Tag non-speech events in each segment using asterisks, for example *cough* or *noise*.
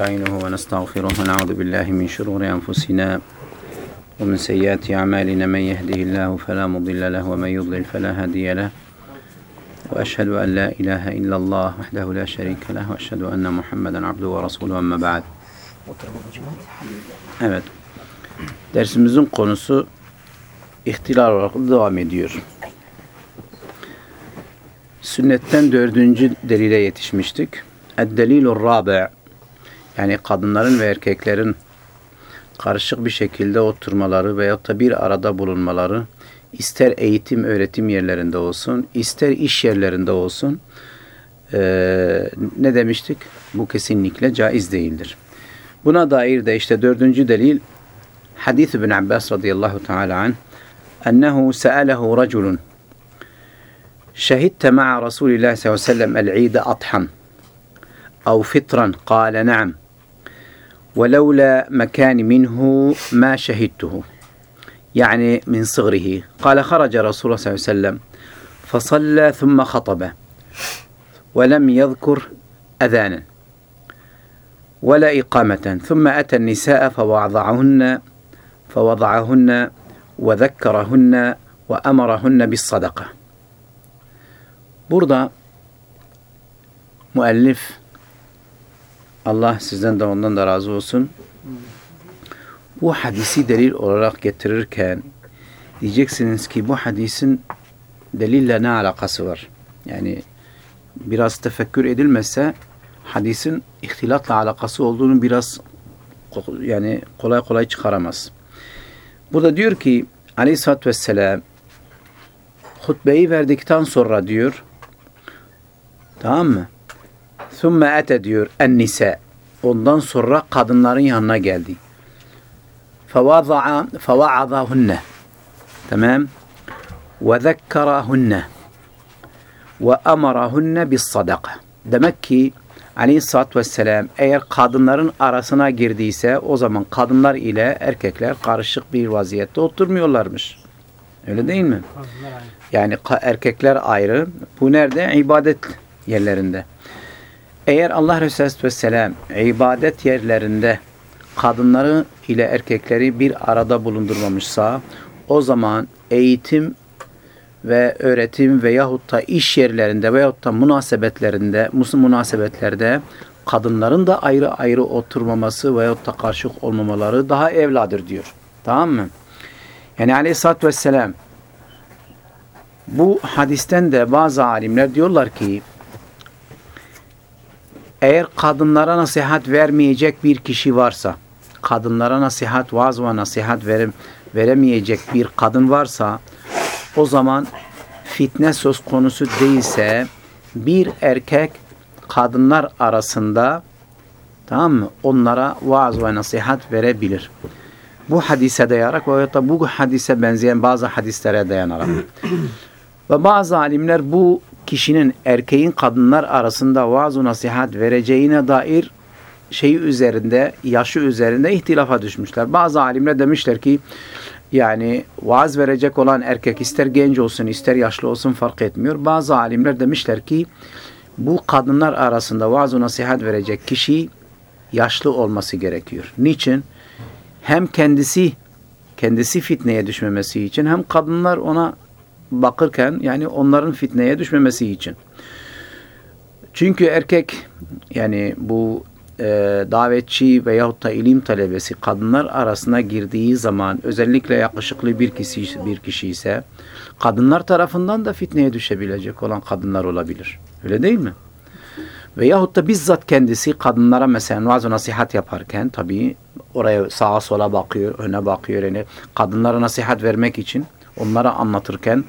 نستعينه ونستغفره ونعوذ بالله من شرور أنفسنا ومن سيئات أعمالنا من يهده الله فلا مضل له ومن يضلل فلا هادي له وأشهد أن لا إله إلا الله وحده لا شريك له وأشهد أن محمدا عبده ورسوله أما بعد Evet. Dersimizin konusu ihtilal olarak devam ediyor. Sünnetten dördüncü delile yetişmiştik. Eddelilu rabi' yani kadınların ve erkeklerin karışık bir şekilde oturmaları veyahut da bir arada bulunmaları ister eğitim öğretim yerlerinde olsun, ister iş yerlerinde olsun ee, ne demiştik? Bu kesinlikle caiz değildir. Buna dair de işte dördüncü delil hadis bin Abbas radıyallahu teala anh ennehu sealehu raculun şehitte ma'a Resulillah sallallahu aleyhi ve sellem el-ide athan ev fitran kâle na'am ولولا مكان منه ما شهدته يعني من صغره. قال خرج رسول الله صلى الله عليه وسلم فصلى ثم خطب ولم يذكر أذانا ولا إقامة. ثم أتى النساء فوضعهن فوضعهن وذكرهن وأمرهن بالصدقة. Burada müellif Allah sizden de ondan da razı olsun. Bu hadisi delil olarak getirirken diyeceksiniz ki bu hadisin delille ne alakası var? Yani biraz tefekkür edilmezse hadisin ihtilatla alakası olduğunu biraz yani kolay kolay çıkaramaz. Burada diyor ki Aleyhisselatü Vesselam hutbeyi verdikten sonra diyor tamam mı? Sümme ete diyor en nisa. Ondan sonra kadınların yanına geldi. Fevada'a fevaazahunne. Tamam. Ve zekkerahunne. Ve emarahunne bis sadaka. Demek ki Aleyhisselatü Vesselam eğer kadınların arasına girdiyse o zaman kadınlar ile erkekler karışık bir vaziyette oturmuyorlarmış. Öyle değil mi? Yani erkekler ayrı. Bu nerede? İbadet yerlerinde. Eğer Allah Resulü Vesselam ibadet yerlerinde kadınları ile erkekleri bir arada bulundurmamışsa o zaman eğitim ve öğretim veyahut da iş yerlerinde veyahut da münasebetlerinde, münasebetlerde kadınların da ayrı ayrı oturmaması veyahut da karşılık olmamaları daha evladır diyor. Tamam mı? Yani aleyhissalatü vesselam bu hadisten de bazı alimler diyorlar ki eğer kadınlara nasihat vermeyecek bir kişi varsa, kadınlara nasihat, vaaz ve nasihat verim, veremeyecek bir kadın varsa, o zaman fitne söz konusu değilse, bir erkek kadınlar arasında tamam mı? Onlara vaaz ve nasihat verebilir. Bu hadise dayanarak veya da bu hadise benzeyen bazı hadislere dayanarak. ve bazı alimler bu kişinin erkeğin kadınlar arasında vaaz nasihat vereceğine dair şeyi üzerinde, yaşı üzerinde ihtilafa düşmüşler. Bazı alimler demişler ki yani vaaz verecek olan erkek ister genç olsun ister yaşlı olsun fark etmiyor. Bazı alimler demişler ki bu kadınlar arasında vaaz nasihat verecek kişi yaşlı olması gerekiyor. Niçin? Hem kendisi kendisi fitneye düşmemesi için hem kadınlar ona bakırken yani onların fitneye düşmemesi için. Çünkü erkek yani bu e, davetçi veyahut da ilim talebesi kadınlar arasına girdiği zaman özellikle yakışıklı bir kişi, bir kişi ise kadınlar tarafından da fitneye düşebilecek olan kadınlar olabilir. Öyle değil mi? Veyahut da bizzat kendisi kadınlara mesela vaaz nasihat yaparken tabii oraya sağa sola bakıyor, öne bakıyor. Yani kadınlara nasihat vermek için onlara anlatırken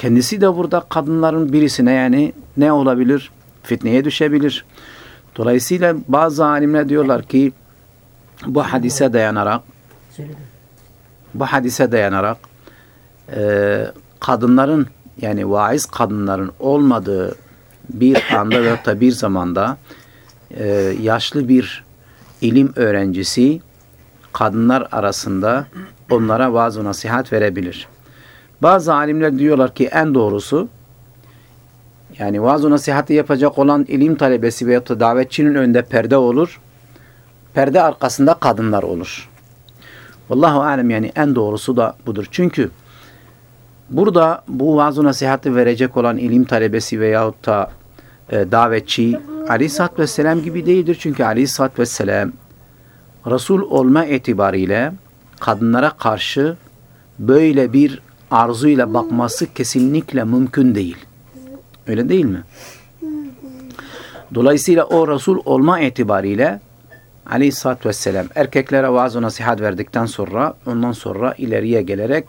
kendisi de burada kadınların birisine yani ne olabilir? Fitneye düşebilir. Dolayısıyla bazı alimler diyorlar ki bu hadise dayanarak bu hadise dayanarak e, kadınların yani vaiz kadınların olmadığı bir anda ve da bir zamanda e, yaşlı bir ilim öğrencisi kadınlar arasında onlara vaaz nasihat verebilir. Bazı alimler diyorlar ki en doğrusu yani vaaz nasihati yapacak olan ilim talebesi veya da davetçinin önünde perde olur. perde arkasında kadınlar olur. Vallahu alem yani en doğrusu da budur. Çünkü burada bu vaaz nasihati verecek olan ilim talebesi veyahut da e, davetçi Aleyhisselatü Vesselam gibi değildir. Çünkü Aleyhisselatü Vesselam Resul olma itibariyle kadınlara karşı böyle bir arzuyla bakması kesinlikle mümkün değil. Öyle değil mi? Dolayısıyla o Resul olma itibariyle Aleyhisselatü Vesselam erkeklere vaaz nasihat verdikten sonra ondan sonra ileriye gelerek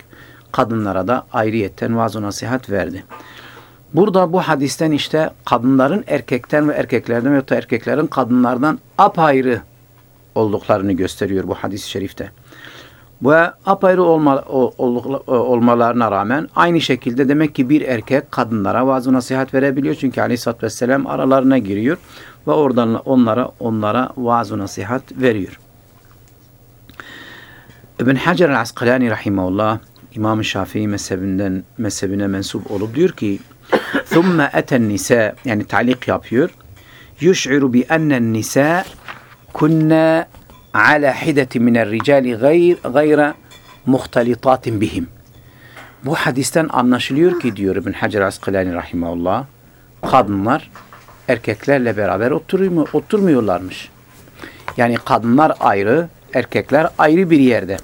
kadınlara da ayrıyetten vaaz nasihat verdi. Burada bu hadisten işte kadınların erkekten ve erkeklerden veya erkeklerin kadınlardan apayrı olduklarını gösteriyor bu hadis-i şerifte Ve apayrı olma, olmalarına rağmen aynı şekilde demek ki bir erkek kadınlara vaaz nasihat verebiliyor. Çünkü aleyhissalatü vesselam aralarına giriyor ve oradan onlara onlara vaaz nasihat veriyor. İbn Hacer el-Asqalani rahimahullah İmam Şafii mezhebinden mezhebine mensup olup diyor ki ثُمَّ اَتَ النِّسَاء yani talik yapıyor. يُشْعِرُ بِأَنَّ النِّسَاء كُنَّ ala hideti minel ricali gayra muhtalitatin bihim. Bu hadisten anlaşılıyor ki diyor İbn Hacer Askalani Rahimahullah kadınlar erkeklerle beraber oturmuyor, oturmuyorlarmış. Yani kadınlar ayrı, erkekler ayrı bir yerde.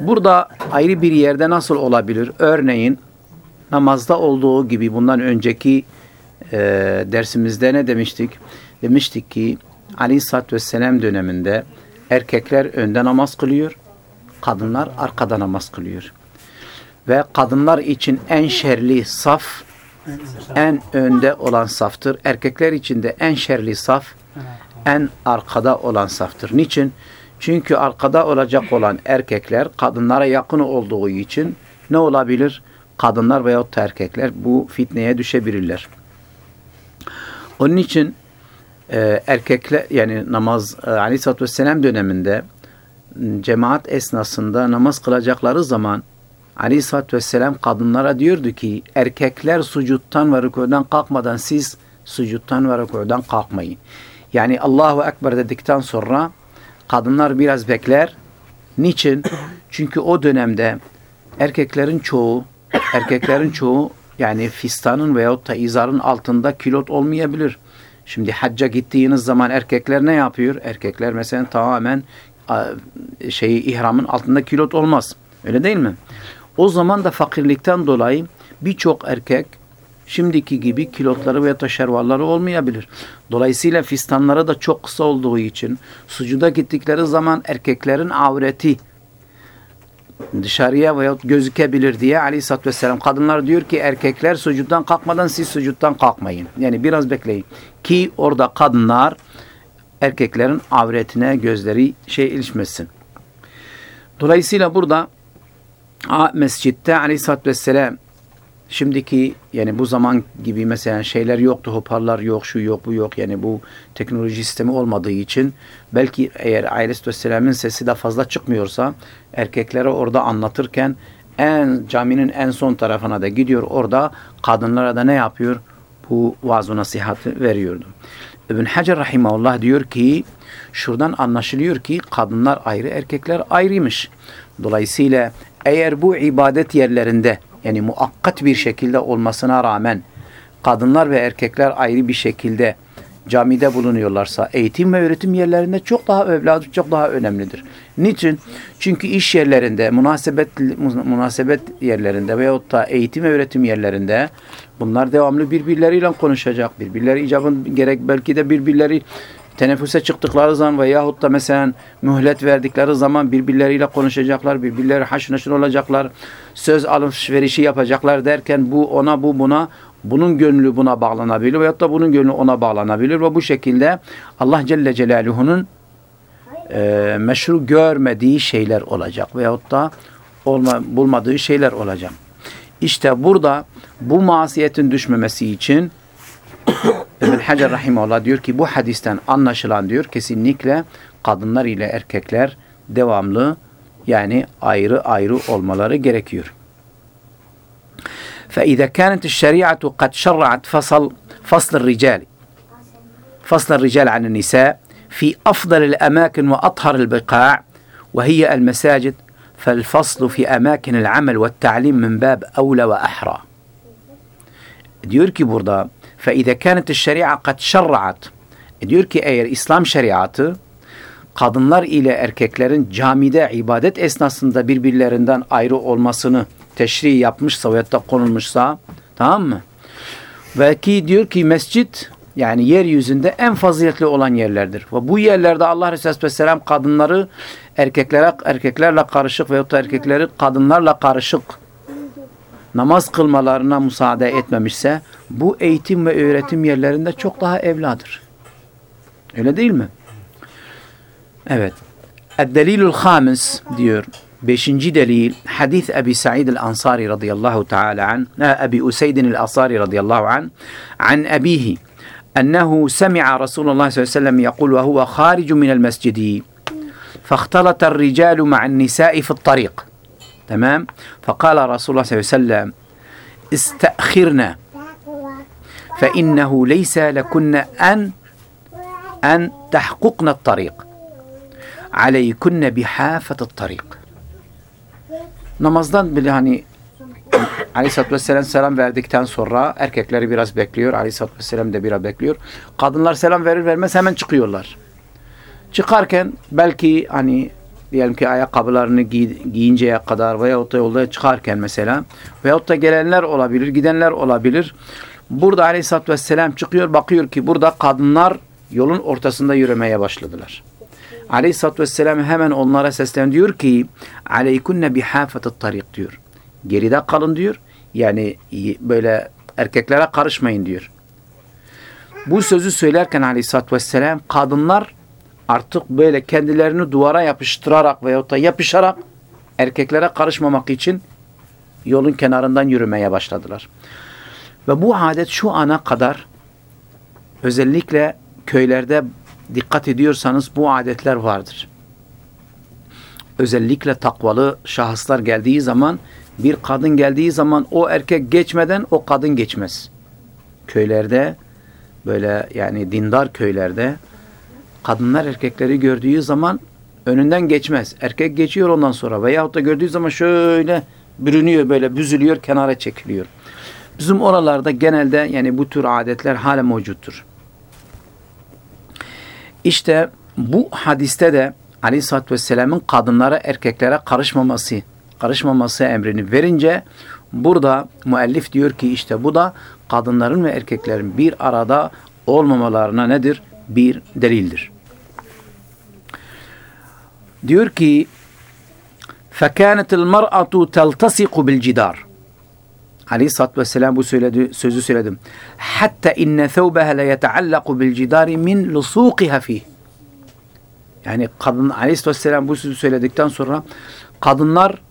Burada ayrı bir yerde nasıl olabilir? Örneğin namazda olduğu gibi bundan önceki e, dersimizde ne demiştik? Demiştik ki Ali Satt ve Selam döneminde erkekler önde namaz kılıyor, kadınlar arkada namaz kılıyor. Ve kadınlar için en şerli saf en önde olan saftır. Erkekler için de en şerli saf en arkada olan saftır. Niçin? Çünkü arkada olacak olan erkekler kadınlara yakın olduğu için ne olabilir? Kadınlar veyahut erkekler bu fitneye düşebilirler. Onun için e, erkekler yani namaz e, aleyhissalatü vesselam döneminde cemaat esnasında namaz kılacakları zaman aleyhissalatü vesselam kadınlara diyordu ki erkekler sucuttan ve rükudan kalkmadan siz sucuttan ve rükudan kalkmayın. Yani Allahu Ekber dedikten sonra kadınlar biraz bekler. Niçin? *coughs* Çünkü o dönemde erkeklerin çoğu erkeklerin çoğu yani fistanın veyahut da izarın altında kilot olmayabilir. Şimdi hacca gittiğiniz zaman erkekler ne yapıyor? Erkekler mesela tamamen şeyi ihramın altında kilot olmaz. Öyle değil mi? O zaman da fakirlikten dolayı birçok erkek şimdiki gibi kilotları veya taşervalları olmayabilir. Dolayısıyla fistanları da çok kısa olduğu için sucuda gittikleri zaman erkeklerin avreti dışarıya veya gözükebilir diye aleyhissalatü vesselam kadınlar diyor ki erkekler sucuttan kalkmadan siz sucuttan kalkmayın. Yani biraz bekleyin. Ki orada kadınlar erkeklerin avretine gözleri şey ilişmesin. Dolayısıyla burada mescitte aleyhissalatü vesselam şimdiki yani bu zaman gibi mesela şeyler yoktu, hoparlar yok, şu yok, bu yok. Yani bu teknoloji sistemi olmadığı için belki eğer Aleyhisselatü Vesselam'ın sesi de fazla çıkmıyorsa erkeklere orada anlatırken en caminin en son tarafına da gidiyor. Orada kadınlara da ne yapıyor? Bu vaaz nasihatı veriyordu. İbn Hacer Rahimahullah diyor ki şuradan anlaşılıyor ki kadınlar ayrı erkekler ayrıymış. Dolayısıyla eğer bu ibadet yerlerinde yani muakkat bir şekilde olmasına rağmen kadınlar ve erkekler ayrı bir şekilde camide bulunuyorlarsa eğitim ve öğretim yerlerinde çok daha evladı çok daha önemlidir. Niçin? Çünkü iş yerlerinde, münasebet münasebet yerlerinde veyahut da eğitim ve öğretim yerlerinde bunlar devamlı birbirleriyle konuşacak. Birbirleri icabın gerek belki de birbirleri teneffüse çıktıkları zaman veyahut da mesela mühlet verdikleri zaman birbirleriyle konuşacaklar, birbirleri haşır olacaklar, söz alışverişi yapacaklar derken bu ona bu buna bunun gönlü buna bağlanabilir veyahut da bunun gönlü ona bağlanabilir ve bu şekilde Allah Celle Celaluhu'nun e, meşru görmediği şeyler olacak veyahut da olma, bulmadığı şeyler olacak. İşte burada bu masiyetin düşmemesi için İbn Hacer Rahimahullah diyor ki bu hadisten anlaşılan diyor kesinlikle kadınlar ile erkekler devamlı yani ayrı ayrı olmaları gerekiyor. فإذا كانت الشريعة قد شرعت فصل فصل الرجال فصل الرجال عن النساء في أفضل الأماكن وأطهر البقاع وهي المساجد فالفصل في أماكن العمل والتعليم من باب أولى وأحرى diyor ki burada فإذا كانت الشريعة قد شرعت diyor ki eğer İslam şeriatı kadınlar ile erkeklerin camide ibadet esnasında birbirlerinden ayrı olmasını teşri yapmışsa veyahut da konulmuşsa tamam mı? Ve ki diyor ki mescit yani yeryüzünde en faziletli olan yerlerdir. Ve bu yerlerde Allah Resulü Aleyhisselam kadınları erkeklere erkeklerle karışık veyahut da erkekleri kadınlarla karışık namaz kılmalarına müsaade etmemişse bu eğitim ve öğretim yerlerinde çok daha evladır. Öyle değil mi? Evet. El-delilul hamis diyor. Beşinci delil hadis Ebi Sa'id el-Ansari radıyallahu teala an Ebi Useydin el-Ansari radıyallahu an an abihi ennehu semi'a Resulullah sallallahu aleyhi ve sellem yekul ve huve kharicu minel mescidi فاختلط الرجال مع النساء في الطريق Tamam. Fakala Resulullah sallallahu aleyhi ve sellem İste'khirne fe innehu leyse lekunne en en tahkukne tarik aleykunne bihafete tarik namazdan bile hani Aleyhisselatü Vesselam selam verdikten sonra erkekleri biraz bekliyor. Aleyhisselatü Vesselam da biraz bekliyor. Kadınlar selam verir vermez hemen çıkıyorlar. Çıkarken belki hani diyelim ki ayakkabılarını giy, giyinceye kadar veyahut da yolda çıkarken mesela veyahut da gelenler olabilir, gidenler olabilir. Burada Aleyhisselatü Vesselam çıkıyor bakıyor ki burada kadınlar yolun ortasında yürümeye başladılar. Aleyhisselatü Vesselam hemen onlara seslen diyor ki aleykunne bihafetet tarik diyor. Geride kalın diyor. Yani böyle erkeklere karışmayın diyor. Bu sözü söylerken Aleyhisselatü Vesselam kadınlar artık böyle kendilerini duvara yapıştırarak veyahut da yapışarak erkeklere karışmamak için yolun kenarından yürümeye başladılar. Ve bu adet şu ana kadar özellikle köylerde dikkat ediyorsanız bu adetler vardır. Özellikle takvalı şahıslar geldiği zaman bir kadın geldiği zaman o erkek geçmeden o kadın geçmez. Köylerde böyle yani dindar köylerde kadınlar erkekleri gördüğü zaman önünden geçmez. Erkek geçiyor ondan sonra veyahut da gördüğü zaman şöyle bürünüyor böyle büzülüyor kenara çekiliyor. Bizim oralarda genelde yani bu tür adetler hala mevcuttur. İşte bu hadiste de Aleyhisselatü Vesselam'ın kadınlara erkeklere karışmaması karışmaması emrini verince burada müellif diyor ki işte bu da kadınların ve erkeklerin bir arada olmamalarına nedir? Bir delildir. Diyor ki فَكَانَتِ الْمَرْأَةُ تَلْتَسِقُ بِالْجِدَارِ Aleyhisselatü Vesselam bu söyledi, sözü söyledim. Hatta inne thawbaha la yetaallaku bil cidari min lusuqiha fih. Yani kadın Aleyhisselatü Vesselam bu sözü söyledikten sonra kadınlar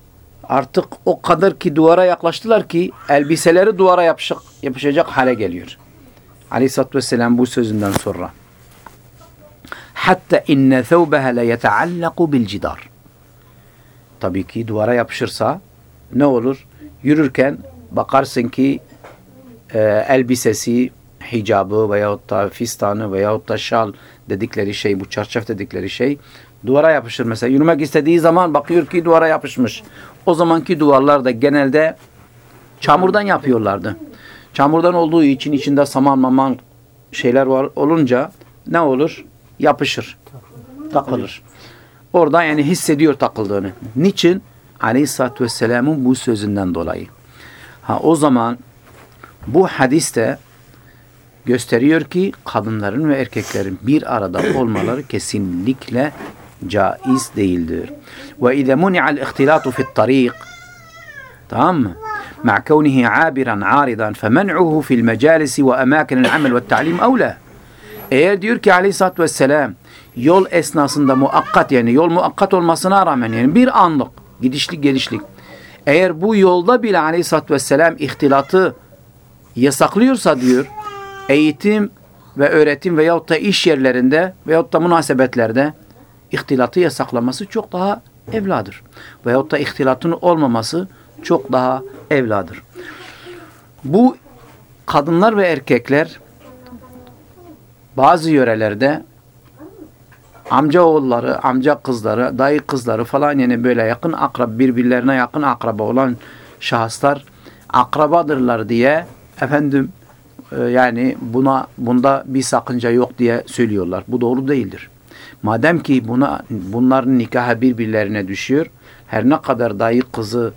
artık o kadar ki duvara yaklaştılar ki elbiseleri duvara yapışık, yapışacak hale geliyor. Aleyhisselatü Vesselam bu sözünden sonra. Hatta inne thawbaha la yetaallaku bil cidar. Tabii ki duvara yapışırsa ne olur? Yürürken bakarsın ki e, elbisesi, hicabı veyahut da fistanı veyahut da şal dedikleri şey, bu çarşaf dedikleri şey duvara yapışır. Mesela yürümek istediği zaman bakıyor ki duvara yapışmış. O zamanki duvarlar da genelde çamurdan yapıyorlardı. Çamurdan olduğu için içinde saman maman şeyler var olunca ne olur? Yapışır. Takılır. Orada yani hissediyor takıldığını. Niçin? Aleyhisselatü Vesselam'ın bu sözünden dolayı. Ha o zaman bu hadiste gösteriyor ki kadınların ve erkeklerin bir arada olmaları kesinlikle caiz değildir. Ve izâ muni'al ihtilâtu fi't-tarîk tamam mı? مع كونه عابرا عارضا فمنعه في المجالس وأماكن العمل والتعليم أولى eğer diyor ki aleyhissalatü vesselam yol esnasında muakkat yani yol muakkat olmasına rağmen yani bir anlık gidişlik gelişlik eğer bu yolda bile aleyhissalatü vesselam ihtilatı yasaklıyorsa diyor eğitim ve öğretim veyahut da iş yerlerinde veyahut da münasebetlerde ihtilatı yasaklaması çok daha evladır. Veyahut da ihtilatın olmaması çok daha evladır. Bu kadınlar ve erkekler bazı yörelerde amca oğulları, amca kızları, dayı kızları falan yani böyle yakın akrab birbirlerine yakın akraba olan şahıslar akrabadırlar diye efendim e, yani buna bunda bir sakınca yok diye söylüyorlar. Bu doğru değildir. Madem ki buna bunların nikahı birbirlerine düşüyor, her ne kadar dayı kızı,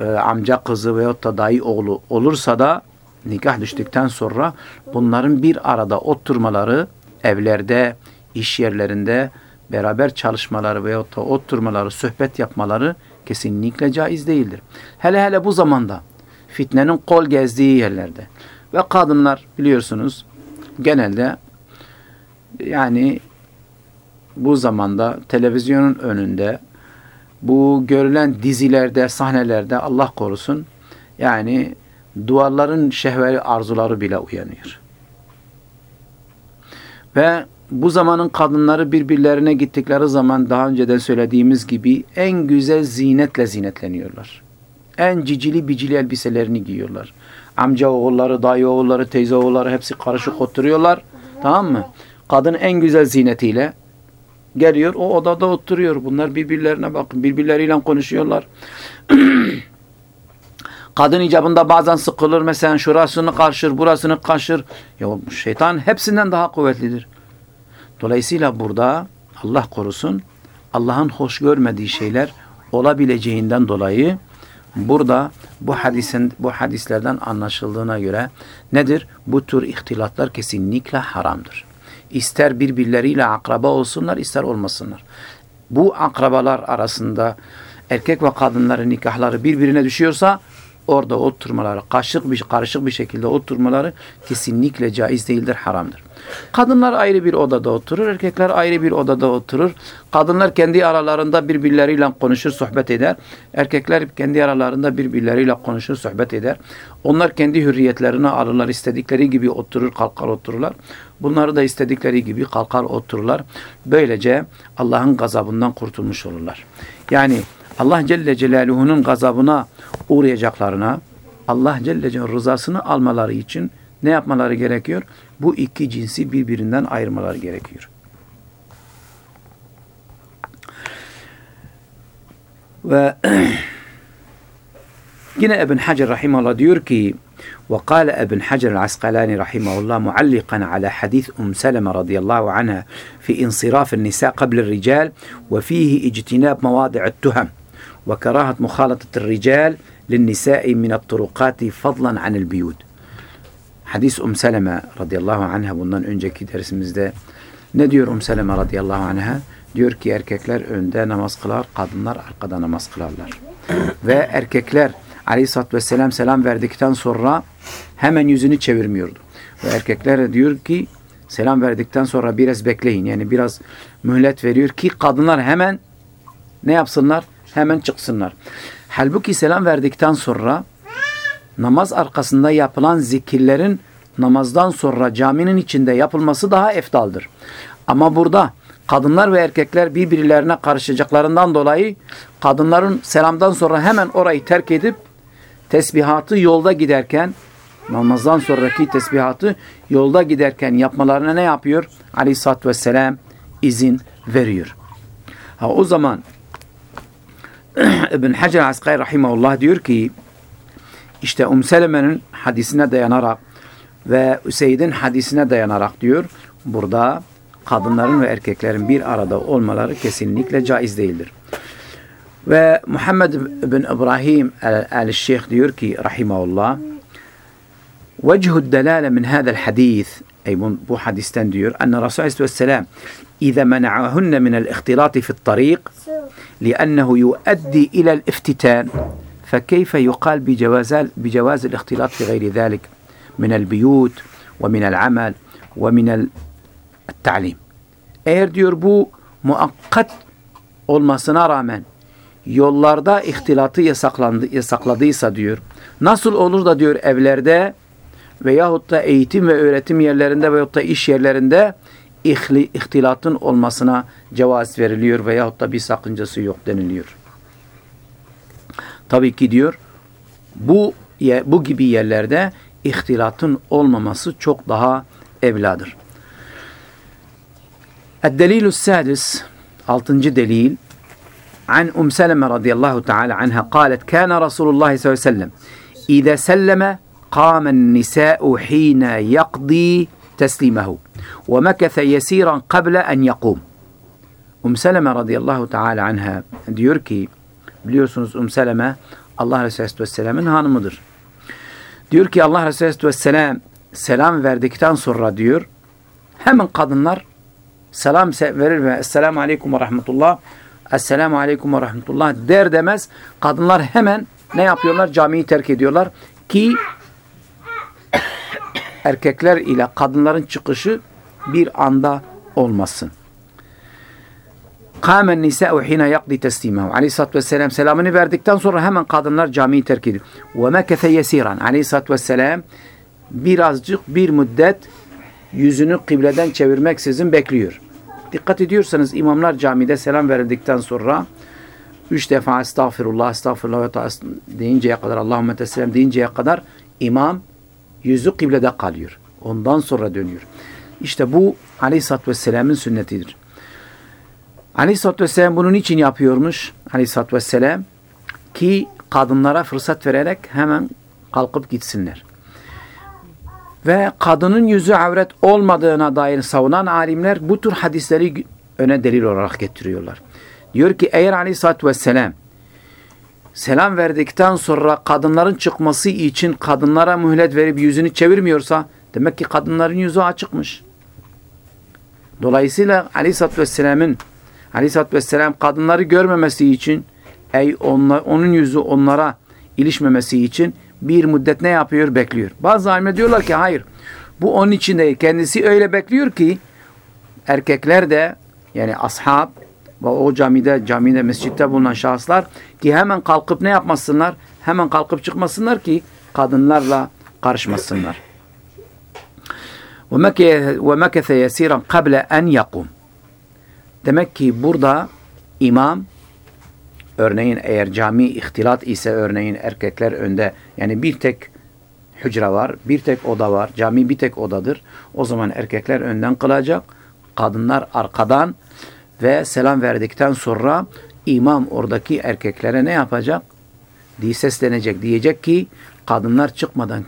e, amca kızı veyahut da dayı oğlu olursa da nikah düştükten sonra bunların bir arada oturmaları evlerde, iş yerlerinde beraber çalışmaları veyahut da oturmaları, sohbet yapmaları kesinlikle caiz değildir. Hele hele bu zamanda fitnenin kol gezdiği yerlerde ve kadınlar biliyorsunuz genelde yani bu zamanda televizyonun önünde bu görülen dizilerde, sahnelerde Allah korusun yani duvarların şehveli arzuları bile uyanıyor. Ve bu zamanın kadınları birbirlerine gittikleri zaman daha önceden söylediğimiz gibi en güzel zinetle zinetleniyorlar. En cicili bicili elbiselerini giyiyorlar. Amca oğulları, dayı oğulları, teyze oğulları hepsi karışık oturuyorlar. Tamam mı? Kadın en güzel zinetiyle geliyor. O odada oturuyor. Bunlar birbirlerine bakın. Birbirleriyle konuşuyorlar. *clears throat* Kadın icabında bazen sıkılır. Mesela şurasını karşır, burasını kaşır. Ya şeytan hepsinden daha kuvvetlidir. Dolayısıyla burada Allah korusun Allah'ın hoş görmediği şeyler olabileceğinden dolayı burada bu hadisin bu hadislerden anlaşıldığına göre nedir? Bu tür ihtilatlar kesinlikle haramdır. İster birbirleriyle akraba olsunlar, ister olmasınlar. Bu akrabalar arasında erkek ve kadınların nikahları birbirine düşüyorsa orada oturmaları, karışık bir, karışık bir şekilde oturmaları kesinlikle caiz değildir, haramdır. Kadınlar ayrı bir odada oturur, erkekler ayrı bir odada oturur. Kadınlar kendi aralarında birbirleriyle konuşur, sohbet eder. Erkekler kendi aralarında birbirleriyle konuşur, sohbet eder. Onlar kendi hürriyetlerini alırlar, istedikleri gibi oturur, kalkar otururlar. Bunları da istedikleri gibi kalkar otururlar. Böylece Allah'ın gazabından kurtulmuş olurlar. Yani Allah Celle Celaluhu'nun gazabına uğrayacaklarına Allah Celle Celaluhu rızasını almaları için ne yapmaları gerekiyor? Bu iki cinsi birbirinden ayırmaları gerekiyor. Ve *clears throat* yine İbn Hacer rahimahullah diyor ki وقال ابن حجر العسقلاني رحمه الله معلقا على حديث أم سلمة رضي الله عنها في انصراف النساء قبل الرجال وفيه اجتناب مواضع التهم وكراهة مخالطة الرجال للنساء من الطرقات فضلا عن البيوت Hadis Um Seleme radıyallahu anha bundan önceki dersimizde ne diyor Um Seleme radıyallahu anha? Diyor ki erkekler önde namaz kılar, kadınlar arkada namaz kılarlar. Ve erkekler aleyhissalatü vesselam selam verdikten sonra hemen yüzünü çevirmiyordu. Ve erkekler diyor ki selam verdikten sonra biraz bekleyin. Yani biraz mühlet veriyor ki kadınlar hemen ne yapsınlar? Hemen çıksınlar. Halbuki selam verdikten sonra namaz arkasında yapılan zikirlerin namazdan sonra caminin içinde yapılması daha eftaldır. Ama burada kadınlar ve erkekler birbirlerine karışacaklarından dolayı kadınların selamdan sonra hemen orayı terk edip tesbihatı yolda giderken namazdan sonraki tesbihatı yolda giderken yapmalarına ne yapıyor? Aleyhisselatü Vesselam izin veriyor. Ha, o zaman İbn Hacer Askay Rahimahullah diyor ki işte Um Seleme'nin hadisine dayanarak ve Üseyd'in hadisine dayanarak diyor burada kadınların ve erkeklerin bir arada olmaları kesinlikle caiz değildir. Ve Muhammed bin İbrahim el-Şeyh diyor ki rahimahullah وجه الدلالة من هذا الحديث أي bu hadisten diyor أن Resulü Aleyhisselam إذا منعهن من الاختلاط في الطريق لأنه يؤدي إلى الافتتان فكيف يقال بجواز بجواز الاختلاط في غير ذلك من البيوت ومن العمل ومن التعليم eğer diyor bu muakkat olmasına rağmen yollarda ihtilatı yasaklandı, yasakladıysa diyor. Nasıl olur da diyor evlerde veyahut da eğitim ve öğretim yerlerinde veyahut da iş yerlerinde ihtilatın olmasına cevaz veriliyor veyahut da bir sakıncası yok deniliyor. Tabii ki diyor bu bu gibi yerlerde ihtilatın olmaması çok daha evladır. الدليل السادس altıncı delil عن أم سلمة رضي الله تعالى عنها قالت كان رسول الله صلى الله عليه وسلم إذا سلم قام النساء حين يقضي تسليمه ومكث يسيرا قبل أن يقوم Um Seleme radıyallahu teala anha diyor ki biliyorsunuz Um Seleme Allah Resulü Vesselam'ın hanımıdır. Diyor ki Allah Resulü Vesselam selam verdikten sonra diyor hemen kadınlar selam verir ve Esselamu Aleyküm ve Rahmetullah Esselamu Aleyküm ve Rahmetullah der demez kadınlar hemen ne yapıyorlar? Camiyi terk ediyorlar ki erkekler ile kadınların çıkışı bir anda olmasın. Kâmen nisâ'u hîne yakdi teslimehu. Aleyhisselatü Vesselam selamını verdikten sonra hemen kadınlar camiyi terk ediyor. Ve mekethe yesiran. Aleyhisselatü Vesselam birazcık bir müddet yüzünü kıbleden çevirmeksizin bekliyor. Dikkat ediyorsanız imamlar camide selam verildikten sonra üç defa estağfirullah, estağfirullah ve deyinceye kadar, Allahümme tesselam deyinceye kadar imam yüzü kıblede kalıyor. Ondan sonra dönüyor. İşte bu Aleyhisselatü Vesselam'ın sünnetidir. Aleyhisselatü Vesselam bunun için yapıyormuş Aleyhisselatü Vesselam ki kadınlara fırsat vererek hemen kalkıp gitsinler. Ve kadının yüzü avret olmadığına dair savunan alimler bu tür hadisleri öne delil olarak getiriyorlar. Diyor ki eğer Aleyhisselatü Vesselam selam verdikten sonra kadınların çıkması için kadınlara mühlet verip yüzünü çevirmiyorsa demek ki kadınların yüzü açıkmış. Dolayısıyla Aleyhisselatü Vesselam'ın Aleyhisselatü Vesselam kadınları görmemesi için ey onlar, onun yüzü onlara ilişmemesi için bir müddet ne yapıyor? Bekliyor. Bazı alimler diyorlar ki hayır. Bu onun için değil. Kendisi öyle bekliyor ki erkekler de yani ashab ve o camide, camide, mescitte bulunan şahıslar ki hemen kalkıp ne yapmasınlar? Hemen kalkıp çıkmasınlar ki kadınlarla karışmasınlar. وَمَكَثَ يَسِيرًا قَبْلَ اَنْ يَقُمْ Demek ki burada imam örneğin eğer cami ihtilat ise örneğin erkekler önde yani bir tek hücre var, bir tek oda var, cami bir tek odadır. O zaman erkekler önden kılacak, kadınlar arkadan ve selam verdikten sonra imam oradaki erkeklere ne yapacak? diye seslenecek. Diyecek ki kadınlar çıkmadan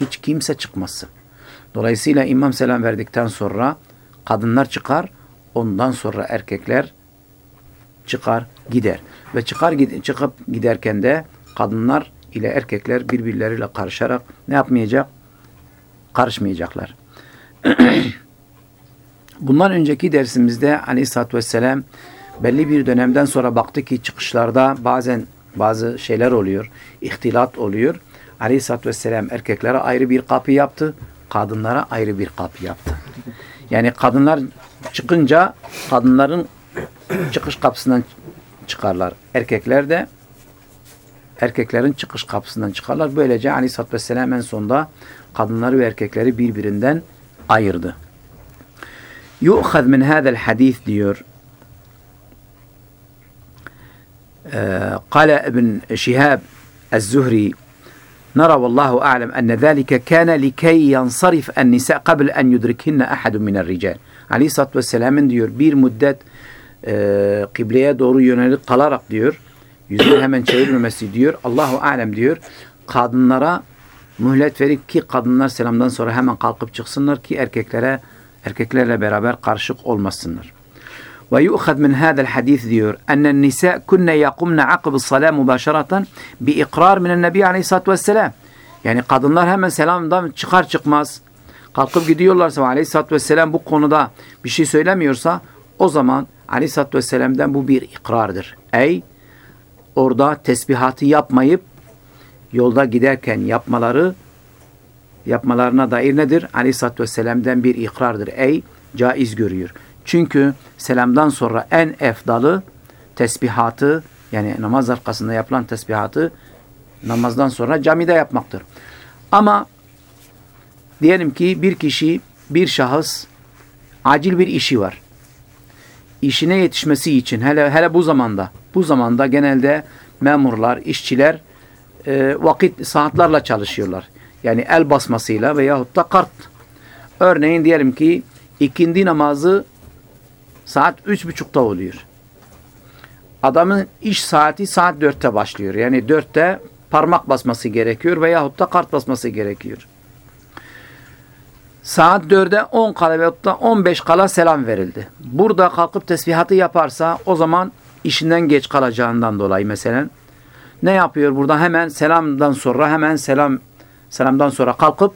hiç kimse çıkmasın. Dolayısıyla imam selam verdikten sonra kadınlar çıkar, ondan sonra erkekler çıkar gider. Ve çıkar çıkıp giderken de kadınlar ile erkekler birbirleriyle karışarak ne yapmayacak? Karışmayacaklar. *clears throat* Bundan önceki dersimizde aleyhissalatü vesselam belli bir dönemden sonra baktı ki çıkışlarda bazen bazı şeyler oluyor. ihtilat oluyor. Aleyhissalatü vesselam erkeklere ayrı bir kapı yaptı. Kadınlara ayrı bir kapı yaptı. Yani kadınlar çıkınca kadınların çıkış kapısından çıkarlar. Erkekler de erkeklerin çıkış kapısından çıkarlar. Böylece Aleyhisselatü Vesselam en sonunda kadınları ve erkekleri birbirinden ayırdı Yu'khad min hadal hadis diyor. قال ابن شهاب الزهري نرى والله أعلم أن ذلك كان لكي ينصرف النساء قبل أن يدركهن أحد من الرجال Aleyhisselatü Vesselam'ın diyor bir müddet e, kıbleye doğru yönelik kalarak diyor yüzünü hemen çevirmemesi diyor. Allahu alem diyor. Kadınlara mühlet verip ki kadınlar selamdan sonra hemen kalkıp çıksınlar ki erkeklere erkeklerle beraber karışık olmasınlar. Ve yu'khad min hadal hadis diyor. Ennen nisa kunne yakumne akıbı salam mübaşeratan bi ikrar minen nebi aleyhissalatü vesselam. Yani kadınlar hemen selamdan çıkar çıkmaz kalkıp gidiyorlarsa ve aleyhissalatü vesselam bu konuda bir şey söylemiyorsa o zaman aleyhissalatü vesselam'dan bu bir ikrardır. Ey orada tesbihatı yapmayıp yolda giderken yapmaları yapmalarına dair nedir? Aleyhisselatü Vesselam'dan bir ikrardır. Ey caiz görüyor. Çünkü selamdan sonra en efdalı tesbihatı yani namaz arkasında yapılan tesbihatı namazdan sonra camide yapmaktır. Ama diyelim ki bir kişi, bir şahıs acil bir işi var. İşine yetişmesi için hele hele bu zamanda bu zamanda genelde memurlar, işçiler e, vakit saatlerle çalışıyorlar. Yani el basmasıyla veyahut da kart. Örneğin diyelim ki ikindi namazı saat üç buçukta oluyor. Adamın iş saati saat dörtte başlıyor. Yani dörtte parmak basması gerekiyor veyahut da kart basması gerekiyor. Saat 4'e 10 kala veyahut da 15 kala selam verildi. Burada kalkıp tesbihatı yaparsa o zaman işinden geç kalacağından dolayı mesela ne yapıyor burada? Hemen selamdan sonra hemen selam selamdan sonra kalkıp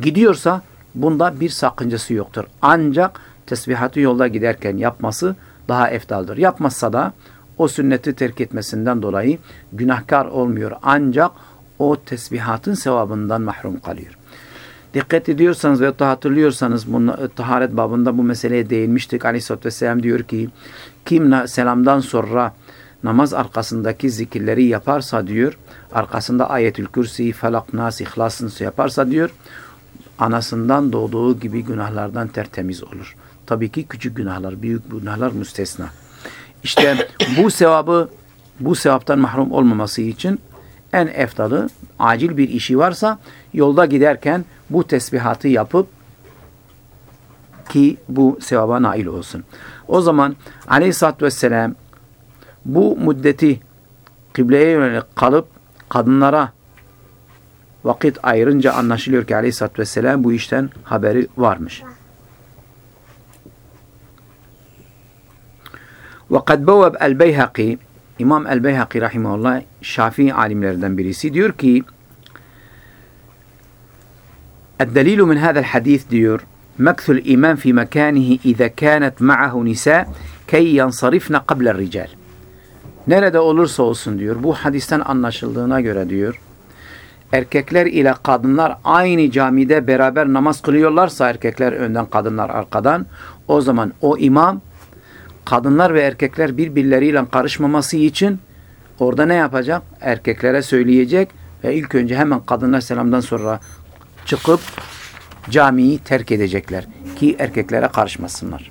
gidiyorsa bunda bir sakıncası yoktur. Ancak tesbihatı yolda giderken yapması daha eftaldır. Yapmazsa da o sünneti terk etmesinden dolayı günahkar olmuyor. Ancak o tesbihatın sevabından mahrum kalıyor. Dikkat ediyorsanız ve hatırlıyorsanız bunu, taharet babında bu meseleye değinmiştik. Aleyhisselatü Vesselam diyor ki kim selamdan sonra namaz arkasındaki zikirleri yaparsa diyor arkasında ayetül kürsi, felak, nas, ihlasın yaparsa diyor anasından doğduğu gibi günahlardan tertemiz olur. Tabii ki küçük günahlar, büyük günahlar müstesna. İşte *coughs* bu sevabı bu sevaptan mahrum olmaması için en eftalı acil bir işi varsa yolda giderken bu tesbihatı yapıp ki bu sevaba nail olsun. O zaman aleyhissalatü vesselam bu müddeti kıbleye yönelik kalıp kadınlara vakit ayırınca anlaşılıyor ki aleyhissalatü vesselam bu işten haberi varmış. وقد بوب el-Beyhaki İmam el-Beyhaki rahimahullah Şafii alimlerinden birisi diyor ki الدليل من هذا الحديث diyor مكث الإمام في مكانه إذا كانت معه نساء كي ينصرفن قبل الرجال Nerede olursa olsun diyor. Bu hadisten anlaşıldığına göre diyor. Erkekler ile kadınlar aynı camide beraber namaz kılıyorlarsa erkekler önden kadınlar arkadan o zaman o imam kadınlar ve erkekler birbirleriyle karışmaması için orada ne yapacak? Erkeklere söyleyecek ve ilk önce hemen kadınlar selamdan sonra çıkıp camiyi terk edecekler ki erkeklere karışmasınlar.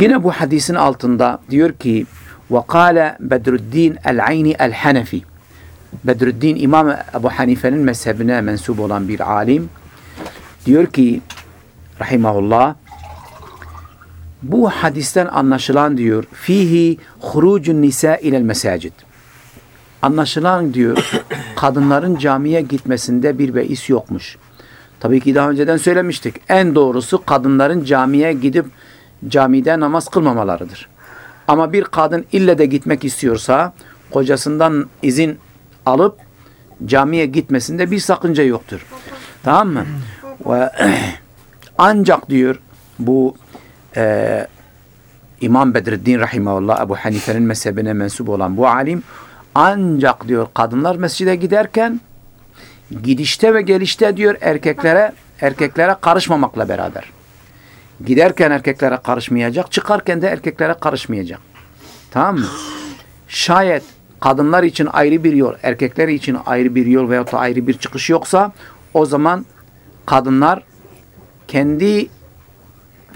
Yine bu hadisin altında diyor ki وَقَالَ Bedruddin el-Ayni el-Hanefi Bedruddin İmam Ebu Hanife'nin mezhebine mensup olan bir alim diyor ki rahimahullah bu hadisten anlaşılan diyor fihi hurucun nisa ilel mesacid. Anlaşılan diyor *coughs* kadınların camiye gitmesinde bir beis yokmuş. Tabii ki daha önceden söylemiştik. En doğrusu kadınların camiye gidip camide namaz kılmamalarıdır. Ama bir kadın ille de gitmek istiyorsa kocasından izin alıp camiye gitmesinde bir sakınca yoktur. Tamam mı? Ve *clears throat* ancak diyor bu e, İmam Bedreddin Rahimahullah Ebu Hanife'nin mezhebine mensup olan bu alim ancak diyor kadınlar mescide giderken gidişte ve gelişte diyor erkeklere erkeklere karışmamakla beraber. Giderken erkeklere karışmayacak, çıkarken de erkeklere karışmayacak. Tamam mı? Şayet kadınlar için ayrı bir yol, erkekler için ayrı bir yol veyahut da ayrı bir çıkış yoksa o zaman kadınlar kendi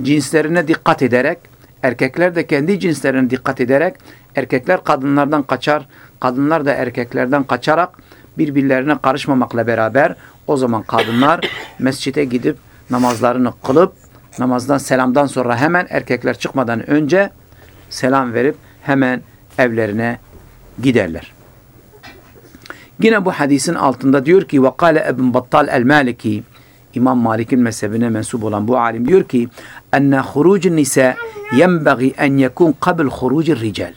cinslerine dikkat ederek, erkekler de kendi cinslerine dikkat ederek, erkekler kadınlardan kaçar, kadınlar da erkeklerden kaçarak birbirlerine karışmamakla beraber o zaman kadınlar mescite gidip namazlarını kılıp namazdan selamdan sonra hemen erkekler çıkmadan önce selam verip hemen evlerine giderler. Yine bu hadisin altında diyor ki وَقَالَ اَبْنْ بَطَّالْ el-Maliki İmam Malik'in mezhebine mensup olan bu alim diyor ki enne hurucun nisa yenbagi en yekun qabl hurucir rical.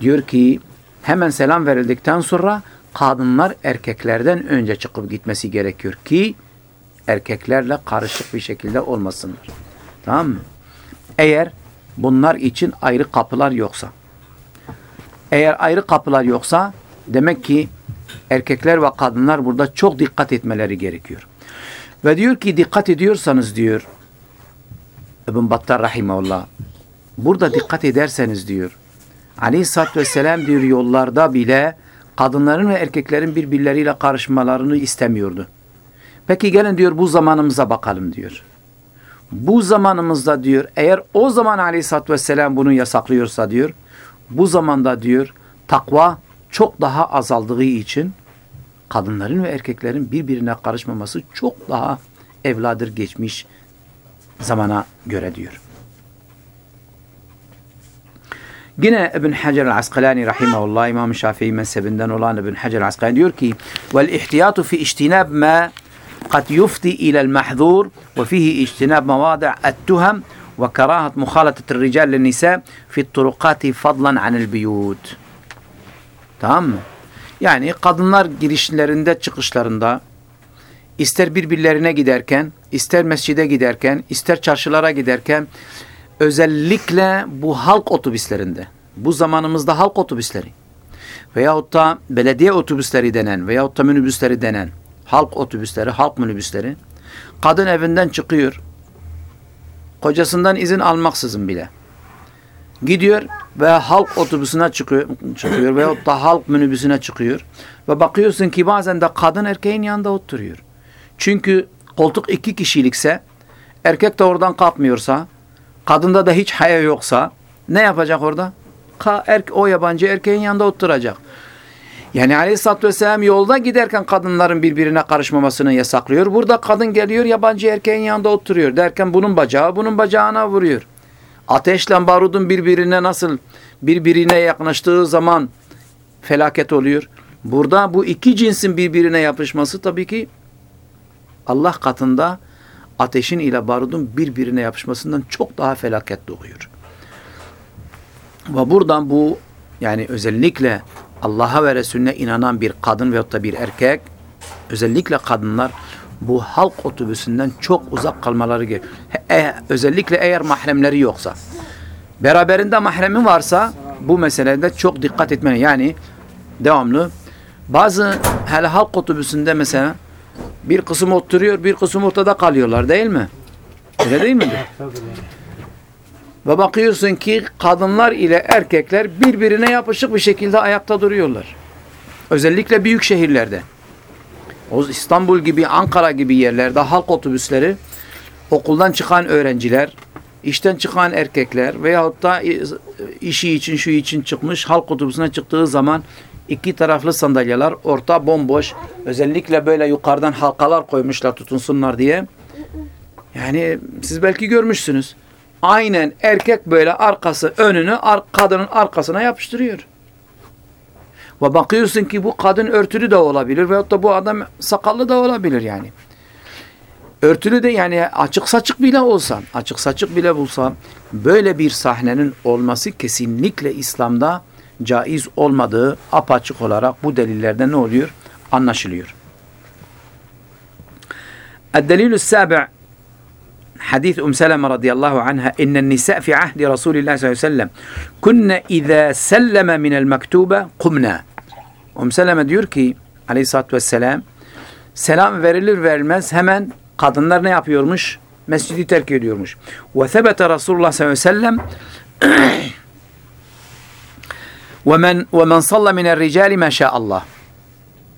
Diyor ki hemen selam verildikten sonra kadınlar erkeklerden önce çıkıp gitmesi gerekiyor ki erkeklerle karışık bir şekilde olmasınlar. Tamam mı? Eğer bunlar için ayrı kapılar yoksa. Eğer ayrı kapılar yoksa demek ki erkekler ve kadınlar burada çok dikkat etmeleri gerekiyor. Ve diyor ki dikkat ediyorsanız diyor İbn Battar Rahimahullah burada dikkat ederseniz diyor Aleyhisselatü Vesselam diyor yollarda bile kadınların ve erkeklerin birbirleriyle karışmalarını istemiyordu. Peki gelin diyor bu zamanımıza bakalım diyor. Bu zamanımızda diyor eğer o zaman Aleyhisselatü Vesselam bunu yasaklıyorsa diyor bu zamanda diyor takva çok daha azaldığı için kadınların ve erkeklerin birbirine karışmaması çok daha evladır geçmiş zamana göre diyor. Yine İbn Hacer el-Asqalani rahimahullah İmam Şafii mezhebinden olan İbn Hacer el-Asqalani diyor ki vel ihtiyatu fi iştinab ma قد يفضي إلى المحظور وفيه اجتناب مواضع التهم وكراهة مخالطة الرجال للنساء في الطرقات فضلا عن البيوت Tamam mı? Yani kadınlar girişlerinde çıkışlarında ister birbirlerine giderken, ister mescide giderken, ister çarşılara giderken özellikle bu halk otobüslerinde, bu zamanımızda halk otobüsleri veyahut da belediye otobüsleri denen veyahut da minibüsleri denen halk otobüsleri, halk minibüsleri kadın evinden çıkıyor kocasından izin almaksızın bile gidiyor ve halk otobüsüne çıkıyor, çıkıyor veyahut da halk minibüsüne çıkıyor ve bakıyorsun ki bazen de kadın erkeğin yanında oturuyor. Çünkü koltuk iki kişilikse erkek de oradan kalkmıyorsa kadında da hiç haya yoksa ne yapacak orada? Ka, erke, o yabancı erkeğin yanında oturacak. Yani aleyhissalatü vesselam yolda giderken kadınların birbirine karışmamasını yasaklıyor. Burada kadın geliyor yabancı erkeğin yanında oturuyor derken bunun bacağı bunun bacağına vuruyor. Ateşle barudun birbirine nasıl birbirine yaklaştığı zaman felaket oluyor. Burada bu iki cinsin birbirine yapışması tabii ki Allah katında ateşin ile barudun birbirine yapışmasından çok daha felaket doğuyor. Ve buradan bu yani özellikle Allah'a ve Resulüne inanan bir kadın veyahut da bir erkek özellikle kadınlar bu halk otobüsünden çok uzak kalmaları gerekiyor. E, özellikle eğer mahremleri yoksa. Beraberinde mahremi varsa bu meselede çok dikkat etmeli. Yani devamlı bazı hele halk otobüsünde mesela bir kısım oturuyor, bir kısım ortada kalıyorlar değil mi? Öyle değil midir? Ve bakıyorsun ki kadınlar ile erkekler birbirine yapışık bir şekilde ayakta duruyorlar. Özellikle büyük şehirlerde. O İstanbul gibi, Ankara gibi yerlerde halk otobüsleri okuldan çıkan öğrenciler, işten çıkan erkekler veyahut da işi için, şu için çıkmış halk otobüsüne çıktığı zaman iki taraflı sandalyeler, orta bomboş, özellikle böyle yukarıdan halkalar koymuşlar tutunsunlar diye. Yani siz belki görmüşsünüz. Aynen erkek böyle arkası önünü ar kadının arkasına yapıştırıyor. Ve bakıyorsun ki bu kadın örtülü de olabilir veyahut da bu adam sakallı da olabilir yani. Örtülü de yani açık saçık bile olsan, açık saçık bile bulsan böyle bir sahnenin olması kesinlikle İslam'da caiz olmadığı apaçık olarak bu delillerde ne oluyor? Anlaşılıyor. El-delilü sabi' حديث أم سلمة رضي الله عنها إن النساء في عهد رسول الله صلى الله عليه وسلم كنا إذا سلم من المكتوبة قمنا أم سلمة diyor ki aleyhissalatü vesselam selam verilir verilmez hemen kadınlar ne yapıyormuş? Mescidi terk ediyormuş. Ve sebete Resulullah sallallahu aleyhi ve sellem وَمَنْ وَمَنْ صَلَّ مِنَ الرِّجَالِ مَا شَاءَ Allah.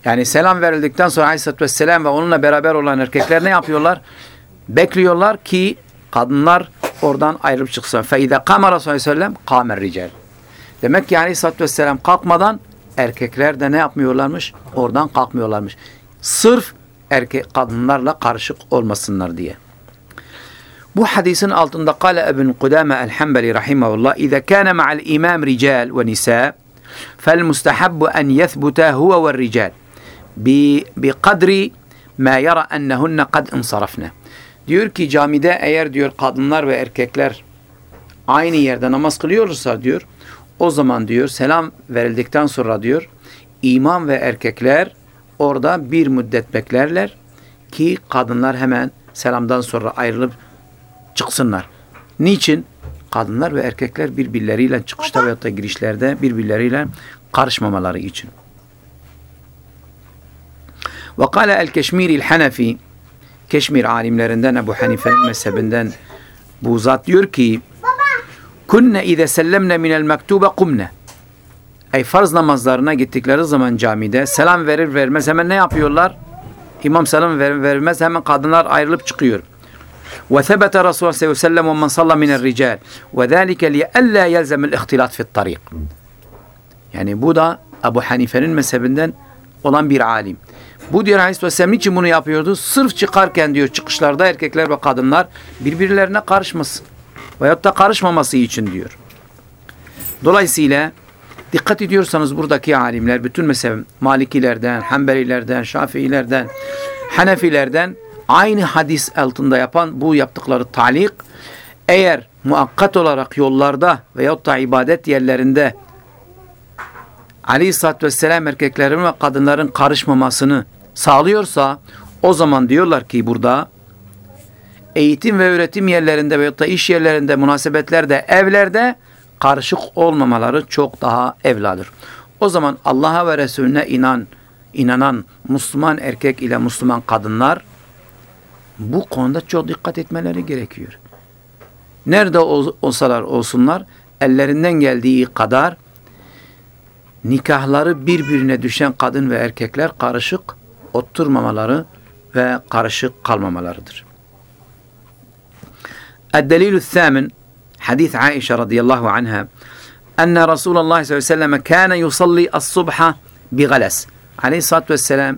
Yani selam verildikten sonra aleyhissalatü vesselam ve onunla beraber olan erkekler ne yapıyorlar? Bekliyorlar ki kadınlar oradan ayrılıp çıksın. فَاِذَا قَامَ رَسُولُ sellem قَامَ الرِّجَالِ Demek ki aleyhissalatü vesselam kalkmadan erkekler de ne yapmıyorlarmış? Oradan kalkmıyorlarmış. Sırf erkek kadınlarla karışık olmasınlar diye. Bu hadisin altında kale İbn Kudame el-Hanbeli rahimahullah اِذَا كَانَ مَعَ الْاِمَامِ رِجَالِ وَنِسَاء فَالْمُسْتَحَبُّ أَنْ يَثْبُتَ هُوَ وَالرِّجَالِ بِقَدْرِ مَا يَرَى أَنَّهُنَّ قَدْ اِنْصَرَفْنَ Diyor ki camide eğer diyor kadınlar ve erkekler aynı yerde namaz kılıyorsa diyor o zaman diyor selam verildikten sonra diyor imam ve erkekler orada bir müddet beklerler ki kadınlar hemen selamdan sonra ayrılıp çıksınlar. Niçin? Kadınlar ve erkekler birbirleriyle çıkışta veyahut da girişlerde birbirleriyle karışmamaları için. Kâle el-Keşmiri el-Hanefi Keşmir alimlerinden Ebu Hanife'nin mezhebinden bu zat diyor ki kunne ize sellemne minel mektube kumne Ey farz namazlarına gittikleri zaman camide selam verir vermez hemen ne yapıyorlar? İmam selam verir vermez hemen kadınlar ayrılıp çıkıyor. Ve sebete Resulullah sallallahu aleyhi ve sellem ve men salla minel rical ve zâlike li'ellâ yelzemel ihtilat fit tarik. Yani bu da Ebu Hanife'nin mezhebinden olan bir alim. Bu diyor Aleyhisselam için bunu yapıyordu? Sırf çıkarken diyor çıkışlarda erkekler ve kadınlar birbirlerine karışmasın. Veyahut da karışmaması için diyor. Dolayısıyla dikkat ediyorsanız buradaki alimler bütün mesela Malikilerden, Hanbelilerden, Şafiilerden, Hanefilerden aynı hadis altında yapan bu yaptıkları talik eğer muakkat olarak yollarda veyahut da ibadet yerlerinde Aleyhisselatü Vesselam erkeklerin ve kadınların karışmamasını sağlıyorsa o zaman diyorlar ki burada eğitim ve öğretim yerlerinde veyahut da iş yerlerinde, münasebetlerde, evlerde karışık olmamaları çok daha evladır. O zaman Allah'a ve Resulüne inan, inanan Müslüman erkek ile Müslüman kadınlar bu konuda çok dikkat etmeleri gerekiyor. Nerede olsalar olsunlar ellerinden geldiği kadar nikahları birbirine düşen kadın ve erkekler karışık oturmamaları ve karışık kalmamalarıdır. Eddelilü thamin hadis Aişe radıyallahu anha enne Resulullah sallallahu aleyhi ve selleme kâne yusalli as-subha bi'gales. Aleyhissalatü vesselam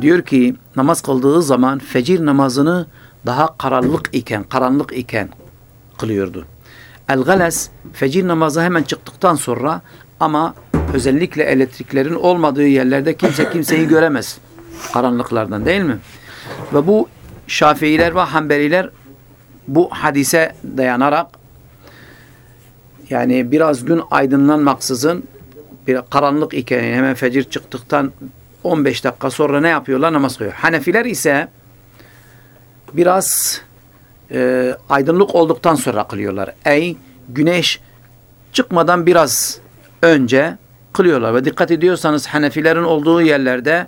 diyor ki namaz kıldığı zaman fecir namazını daha karanlık iken, karanlık iken kılıyordu. El-gales fecir namazı hemen çıktıktan sonra ama özellikle elektriklerin olmadığı yerlerde kimse kimseyi göremez. Karanlıklardan değil mi? Ve bu Şafiiler ve Hanbeliler bu hadise dayanarak yani biraz gün aydınlanmaksızın bir karanlık iken hemen fecir çıktıktan 15 dakika sonra ne yapıyorlar? Namaz kılıyor. Hanefiler ise biraz e, aydınlık olduktan sonra kılıyorlar. Ey güneş çıkmadan biraz önce kılıyorlar. Ve dikkat ediyorsanız Hanefilerin olduğu yerlerde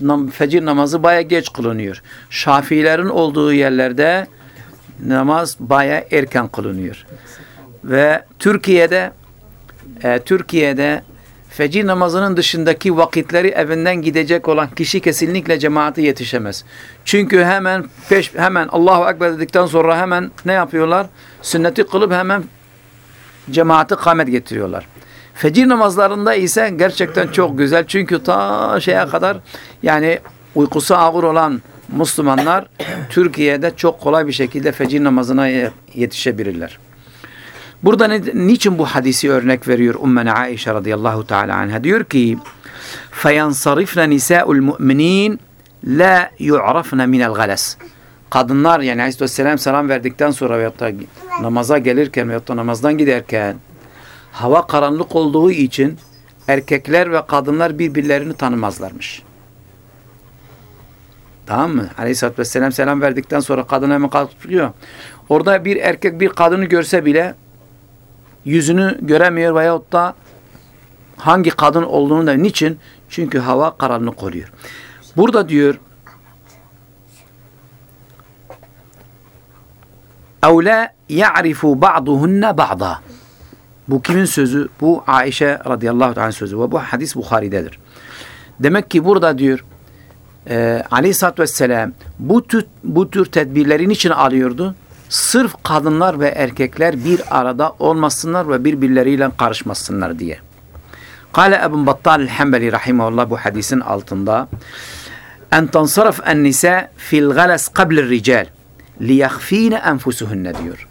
nam fecir namazı baya geç kılınıyor. Şafiilerin olduğu yerlerde namaz baya erken kılınıyor. Ve Türkiye'de e, Türkiye'de fecir namazının dışındaki vakitleri evinden gidecek olan kişi kesinlikle cemaate yetişemez. Çünkü hemen peş, hemen Allahu Ekber dedikten sonra hemen ne yapıyorlar? Sünneti kılıp hemen cemaati kamet getiriyorlar. Fecir namazlarında ise gerçekten çok güzel. Çünkü ta şeye kadar yani uykusu ağır olan Müslümanlar Türkiye'de çok kolay bir şekilde fecir namazına yetişebilirler. Burada ne, niçin bu hadisi örnek veriyor Ummena Aişe radıyallahu teala anha? Diyor ki فَيَنْصَرِفْنَ نِسَاءُ الْمُؤْمِنِينَ لَا يُعْرَفْنَ مِنَ الْغَلَسِ Kadınlar yani aleyhisselam selam verdikten sonra veyahut da namaza gelirken veyahut da namazdan giderken hava karanlık olduğu için erkekler ve kadınlar birbirlerini tanımazlarmış. Tamam mı? Aleyhisselatü Vesselam selam verdikten sonra kadın hemen kalkıyor. Orada bir erkek bir kadını görse bile yüzünü göremiyor veyahut da hangi kadın olduğunu da niçin? Çünkü hava karanlık oluyor. Burada diyor اَوْ لَا يَعْرِفُ بَعْضُهُنَّ بَعْضًا bu kimin sözü? Bu Aişe radıyallahu anh sözü ve bu hadis Bukhari'dedir. Demek ki burada diyor e, aleyhissalatü vesselam bu tür, bu tür tedbirlerin için alıyordu? Sırf kadınlar ve erkekler bir arada olmasınlar ve birbirleriyle karışmasınlar diye. Kale Ebu Battal el-Hembeli rahimahullah bu hadisin altında en tansaraf en nisa fil galas qabl rical liyahfine enfusuhunne diyor.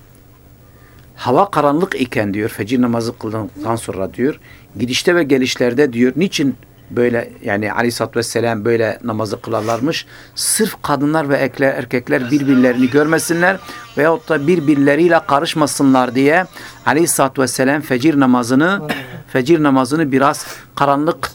Hava karanlık iken diyor fecir namazı kıldıktan sonra diyor gidişte ve gelişlerde diyor niçin böyle yani aleyhissalatü vesselam böyle namazı kılarlarmış. Sırf kadınlar ve erkekler birbirlerini görmesinler veyahut da birbirleriyle karışmasınlar diye aleyhissalatü vesselam fecir namazını fecir namazını biraz karanlık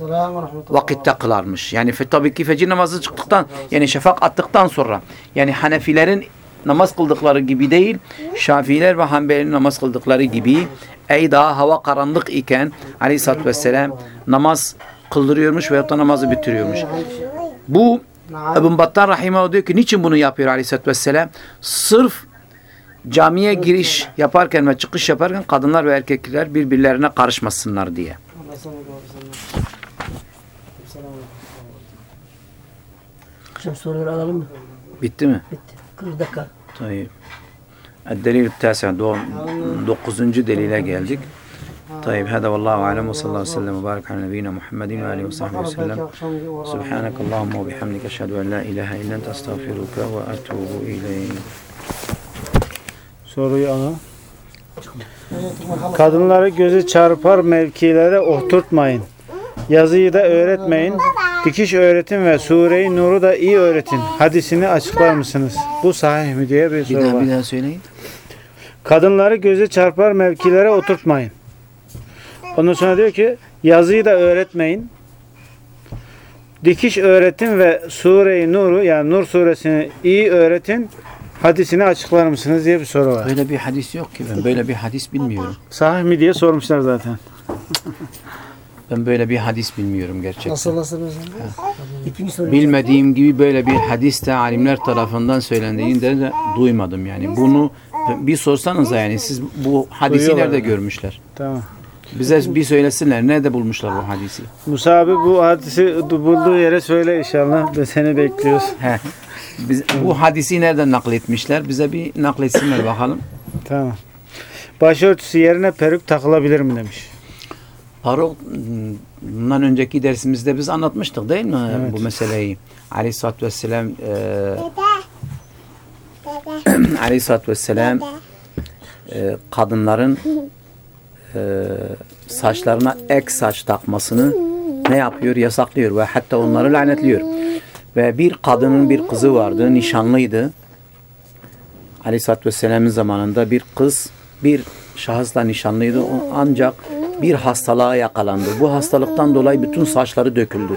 vakitte kılarmış. Yani tabii ki fecir namazı çıktıktan yani şafak attıktan sonra yani Hanefilerin namaz kıldıkları gibi değil, Şafiiler ve Hanbelilerin namaz kıldıkları gibi ey daha hava karanlık iken aleyhissalatü vesselam namaz kıldırıyormuş veyahut da namazı bitiriyormuş. Bu Ebu Battan Rahimahullah diyor ki niçin bunu yapıyor aleyhissalatü vesselam? Sırf camiye giriş yaparken ve çıkış yaparken kadınlar ve erkekler birbirlerine karışmasınlar diye. Akşam soruları alalım mı? Bitti mi? Bitti. 40 dakika. Tayyip. Delil tesen dokuzuncu delile geldik. طيب هذا والله أعلم وصلى الله وسلم وبارك على نبينا محمد وآله وصحبه وسلم سبحانك اللهم وبحمدك أشهد أن لا إله إلا أنت أستغفرك وأتوب إليك Soruyu alalım. Kadınları gözü çarpar mevkilere oturtmayın. Yazıyı da öğretmeyin. Dikiş öğretin ve sureyi nuru da iyi öğretin. Hadisini açıklar mısınız? Bu sahih mi diye bir Bir soru daha var. bir daha söyleyin. Kadınları gözü çarpar mevkilere oturtmayın. Ondan sonra diyor ki yazıyı da öğretmeyin. Dikiş öğretin ve sureyi nuru yani Nur suresini iyi öğretin. Hadisini açıklar mısınız diye bir soru var. Böyle bir hadis yok ki ben böyle bir hadis bilmiyorum. Sahih mi diye sormuşlar zaten. Ben böyle bir hadis bilmiyorum gerçekten. Nasıl nasıl soru. Bilmediğim gibi böyle bir hadis de alimler tarafından söylendiğini de, de duymadım yani. Bunu bir sorsanıza yani siz bu hadisi Duyuyorlar nerede yani. görmüşler? Tamam. Bize bir söylesinler nerede bulmuşlar bu hadisi? Musa abi bu hadisi bulduğu yere söyle inşallah. Biz seni bekliyoruz. He. Biz, bu hadisi nereden nakletmişler? Bize bir nakletsinler bakalım. Tamam. Başörtüsü yerine peruk takılabilir mi demiş. Faruk bundan önceki dersimizde biz anlatmıştık değil mi Evet. bu meseleyi? Aleyhisselatü Vesselam e, *clears throat* Aleyhisselatü Vesselam e, kadınların e, saçlarına ek saç takmasını ne yapıyor? Yasaklıyor ve hatta onları lanetliyor. Ve bir kadının bir kızı vardı, nişanlıydı. Aleyhisselatü Vesselam'ın zamanında bir kız bir şahısla nişanlıydı. O ancak bir hastalığa yakalandı. Bu hastalıktan dolayı bütün saçları döküldü.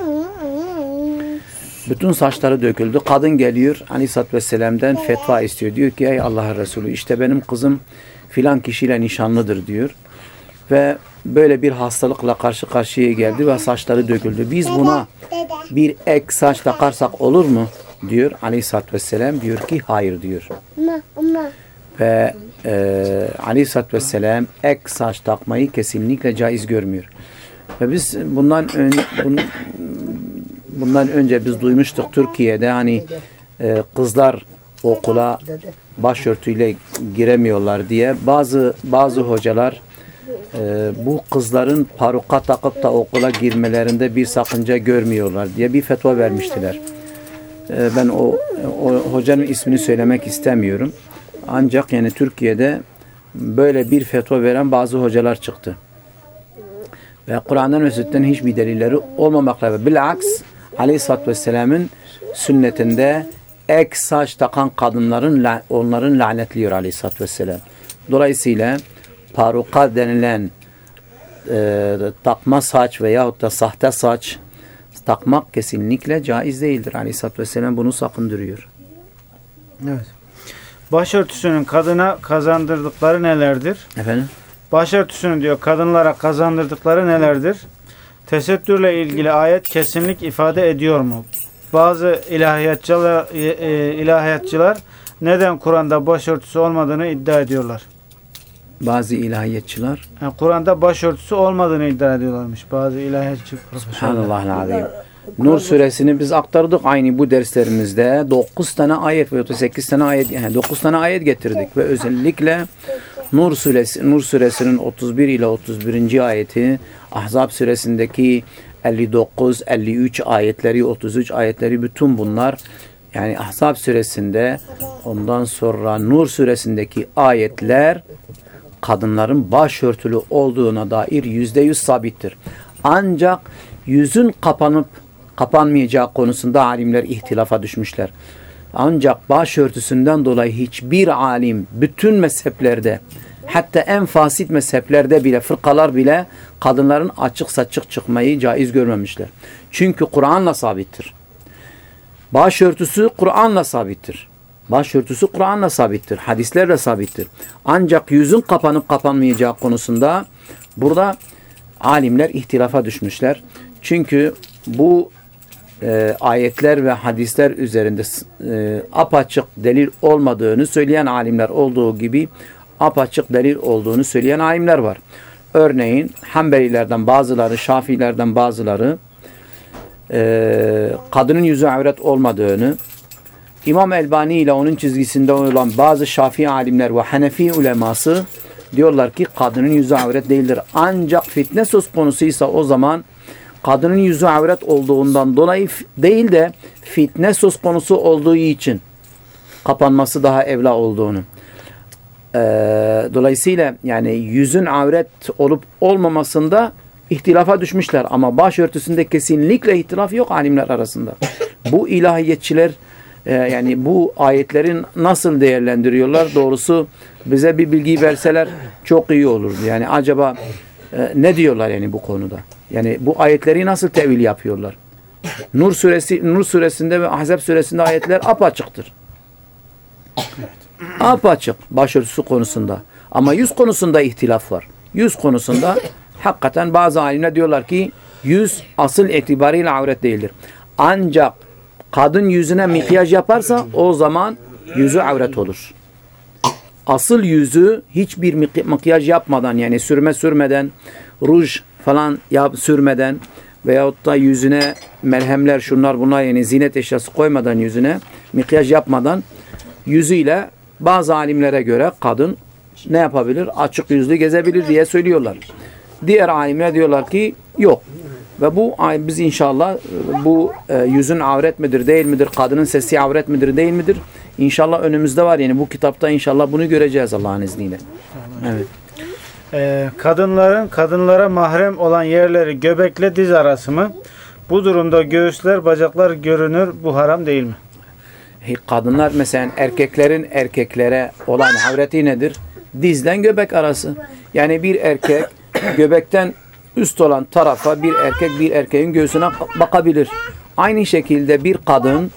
Bütün saçları döküldü. Kadın geliyor Aleyhisselatü Vesselam'dan fetva istiyor. Diyor ki ey Allah Resulü işte benim kızım filan kişiyle nişanlıdır diyor. Ve böyle bir hastalıkla karşı karşıya geldi ve saçları döküldü. Biz buna bir ek saç takarsak olur mu? diyor Aleyhisselatü Vesselam. Diyor ki hayır diyor. Ve e, Aleyhisselatü Vesselam ek saç takmayı kesinlikle caiz görmüyor. Ve biz bundan ön, bun- bundan önce biz duymuştuk Türkiye'de hani e, kızlar okula başörtüyle giremiyorlar diye bazı bazı hocalar e, bu kızların paruka takıp da okula girmelerinde bir sakınca görmüyorlar diye bir fetva vermiştiler. E, ben o, o hocanın ismini söylemek istemiyorum. Ancak yani Türkiye'de böyle bir fetva veren bazı hocalar çıktı. Ve Kur'an'dan ve sünnetten hiçbir delilleri olmamakla ve bilaks Aleyhisselatü Vesselam'ın sünnetinde ek saç takan kadınların la- onların lanetliyor Aleyhisselatü Vesselam. Dolayısıyla paruka denilen e, takma saç veyahut da sahte saç takmak kesinlikle caiz değildir. Aleyhisselatü Vesselam bunu sakındırıyor. Evet. Başörtüsünün kadına kazandırdıkları nelerdir? Efendim? Başörtüsünün diyor kadınlara kazandırdıkları nelerdir? Tesettürle ilgili ayet kesinlik ifade ediyor mu? Bazı ilahiyatçılar, e, e, ilahiyatçılar neden Kur'an'da başörtüsü olmadığını iddia ediyorlar. Bazı ilahiyatçılar Yani Kur'an'da başörtüsü olmadığını iddia ediyorlarmış. Bazı ilahiyatçı profesörler. Subhanallah azim. Nur suresini biz aktardık aynı bu derslerimizde. 9 tane ayet ve 8 tane ayet yani 9 tane ayet getirdik ve özellikle Nur suresi Nur suresinin 31 ile 31. ayeti, Ahzab suresindeki 59, 53 ayetleri, 33 ayetleri bütün bunlar yani Ahzab suresinde ondan sonra Nur suresindeki ayetler kadınların başörtülü olduğuna dair yüzde yüz sabittir. Ancak yüzün kapanıp kapanmayacağı konusunda alimler ihtilafa düşmüşler. Ancak başörtüsünden dolayı hiçbir alim bütün mezheplerde hatta en fasit mezheplerde bile fırkalar bile kadınların açık saçık çıkmayı caiz görmemişler. Çünkü Kur'an'la sabittir. Başörtüsü Kur'an'la sabittir. Başörtüsü Kur'an'la sabittir. Hadislerle sabittir. Ancak yüzün kapanıp kapanmayacağı konusunda burada alimler ihtilafa düşmüşler. Çünkü bu e, ayetler ve hadisler üzerinde e, apaçık delil olmadığını söyleyen alimler olduğu gibi apaçık delil olduğunu söyleyen alimler var. Örneğin Hanbelilerden bazıları, Şafiilerden bazıları e, kadının yüzü avret olmadığını, İmam Elbani ile onun çizgisinde olan bazı Şafii alimler ve Hanefi uleması diyorlar ki kadının yüzü avret değildir. Ancak fitne söz konusuysa o zaman kadının yüzü avret olduğundan dolayı değil de fitne söz konusu olduğu için kapanması daha evla olduğunu. Ee, dolayısıyla yani yüzün avret olup olmamasında ihtilafa düşmüşler ama başörtüsünde kesinlikle ihtilaf yok alimler arasında. Bu ilahiyetçiler e, yani bu ayetlerin nasıl değerlendiriyorlar doğrusu bize bir bilgi verseler çok iyi olurdu. Yani acaba e, ne diyorlar yani bu konuda? Yani bu ayetleri nasıl tevil yapıyorlar? Nur suresi Nur suresinde ve Ahzab suresinde ayetler apaçıktır. Apaçık başörtüsü konusunda. Ama yüz konusunda ihtilaf var. Yüz konusunda hakikaten bazı alimler diyorlar ki yüz asıl itibariyle avret değildir. Ancak kadın yüzüne mikyaj yaparsa o zaman yüzü avret olur. Asıl yüzü hiçbir mik- makyaj yapmadan yani sürme sürmeden, ruj falan yap sürmeden veyahut da yüzüne merhemler şunlar bunlar yani zinet eşyası koymadan yüzüne mikyaj yapmadan yüzüyle bazı alimlere göre kadın ne yapabilir? Açık yüzlü gezebilir diye söylüyorlar. Diğer alimler diyorlar ki yok. Ve bu biz inşallah e, bu e, yüzün avret midir değil midir? Kadının sesi avret midir değil midir? İnşallah önümüzde var yani bu kitapta inşallah bunu göreceğiz Allah'ın izniyle. Evet. Ee, kadınların kadınlara mahrem olan yerleri göbekle diz arası mı? Bu durumda göğüsler, bacaklar görünür. Bu haram değil mi? Kadınlar mesela erkeklerin erkeklere olan avreti nedir? Dizden göbek arası. Yani bir erkek *coughs* göbekten üst olan tarafa bir erkek bir erkeğin göğsüne bakabilir. Aynı şekilde bir kadın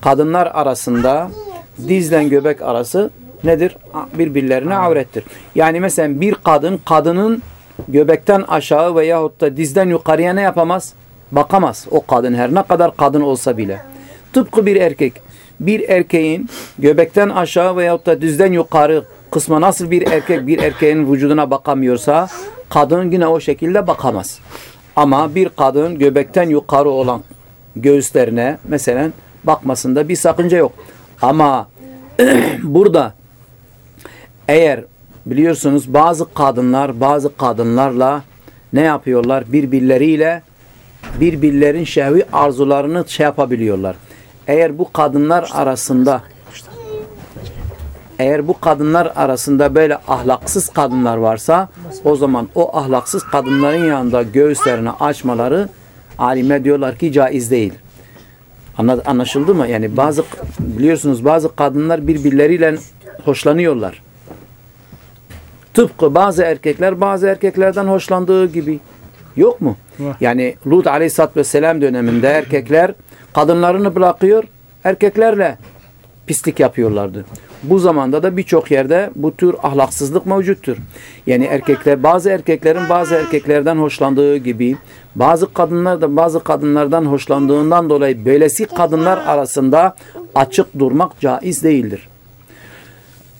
kadınlar arasında dizden göbek arası nedir? Birbirlerine avrettir. Yani mesela bir kadın kadının göbekten aşağı veyahut da dizden yukarıya ne yapamaz? Bakamaz. O kadın her ne kadar kadın olsa bile. Tıpkı bir erkek. Bir erkeğin göbekten aşağı veyahut da dizden yukarı kısma nasıl bir erkek bir erkeğin vücuduna bakamıyorsa kadın yine o şekilde bakamaz. Ama bir kadın göbekten yukarı olan göğüslerine mesela bakmasında bir sakınca yok. Ama *clears throat* burada eğer biliyorsunuz bazı kadınlar bazı kadınlarla ne yapıyorlar? Birbirleriyle birbirlerin şehvi arzularını şey yapabiliyorlar. Eğer bu kadınlar arasında eğer bu kadınlar arasında böyle ahlaksız kadınlar varsa o zaman o ahlaksız kadınların yanında göğüslerini açmaları alimler diyorlar ki caiz değil. Anla- Anlaşıldı mı? Yani bazı biliyorsunuz bazı kadınlar birbirleriyle hoşlanıyorlar. Tıpkı bazı erkekler bazı erkeklerden hoşlandığı gibi. Yok mu? Yani Lut aleyhissalatü vesselam döneminde erkekler kadınlarını bırakıyor, erkeklerle pislik yapıyorlardı. Bu zamanda da birçok yerde bu tür ahlaksızlık mevcuttur. Yani erkekler bazı erkeklerin bazı erkeklerden hoşlandığı gibi bazı kadınlar da bazı kadınlardan hoşlandığından dolayı böylesi kadınlar arasında açık durmak caiz değildir.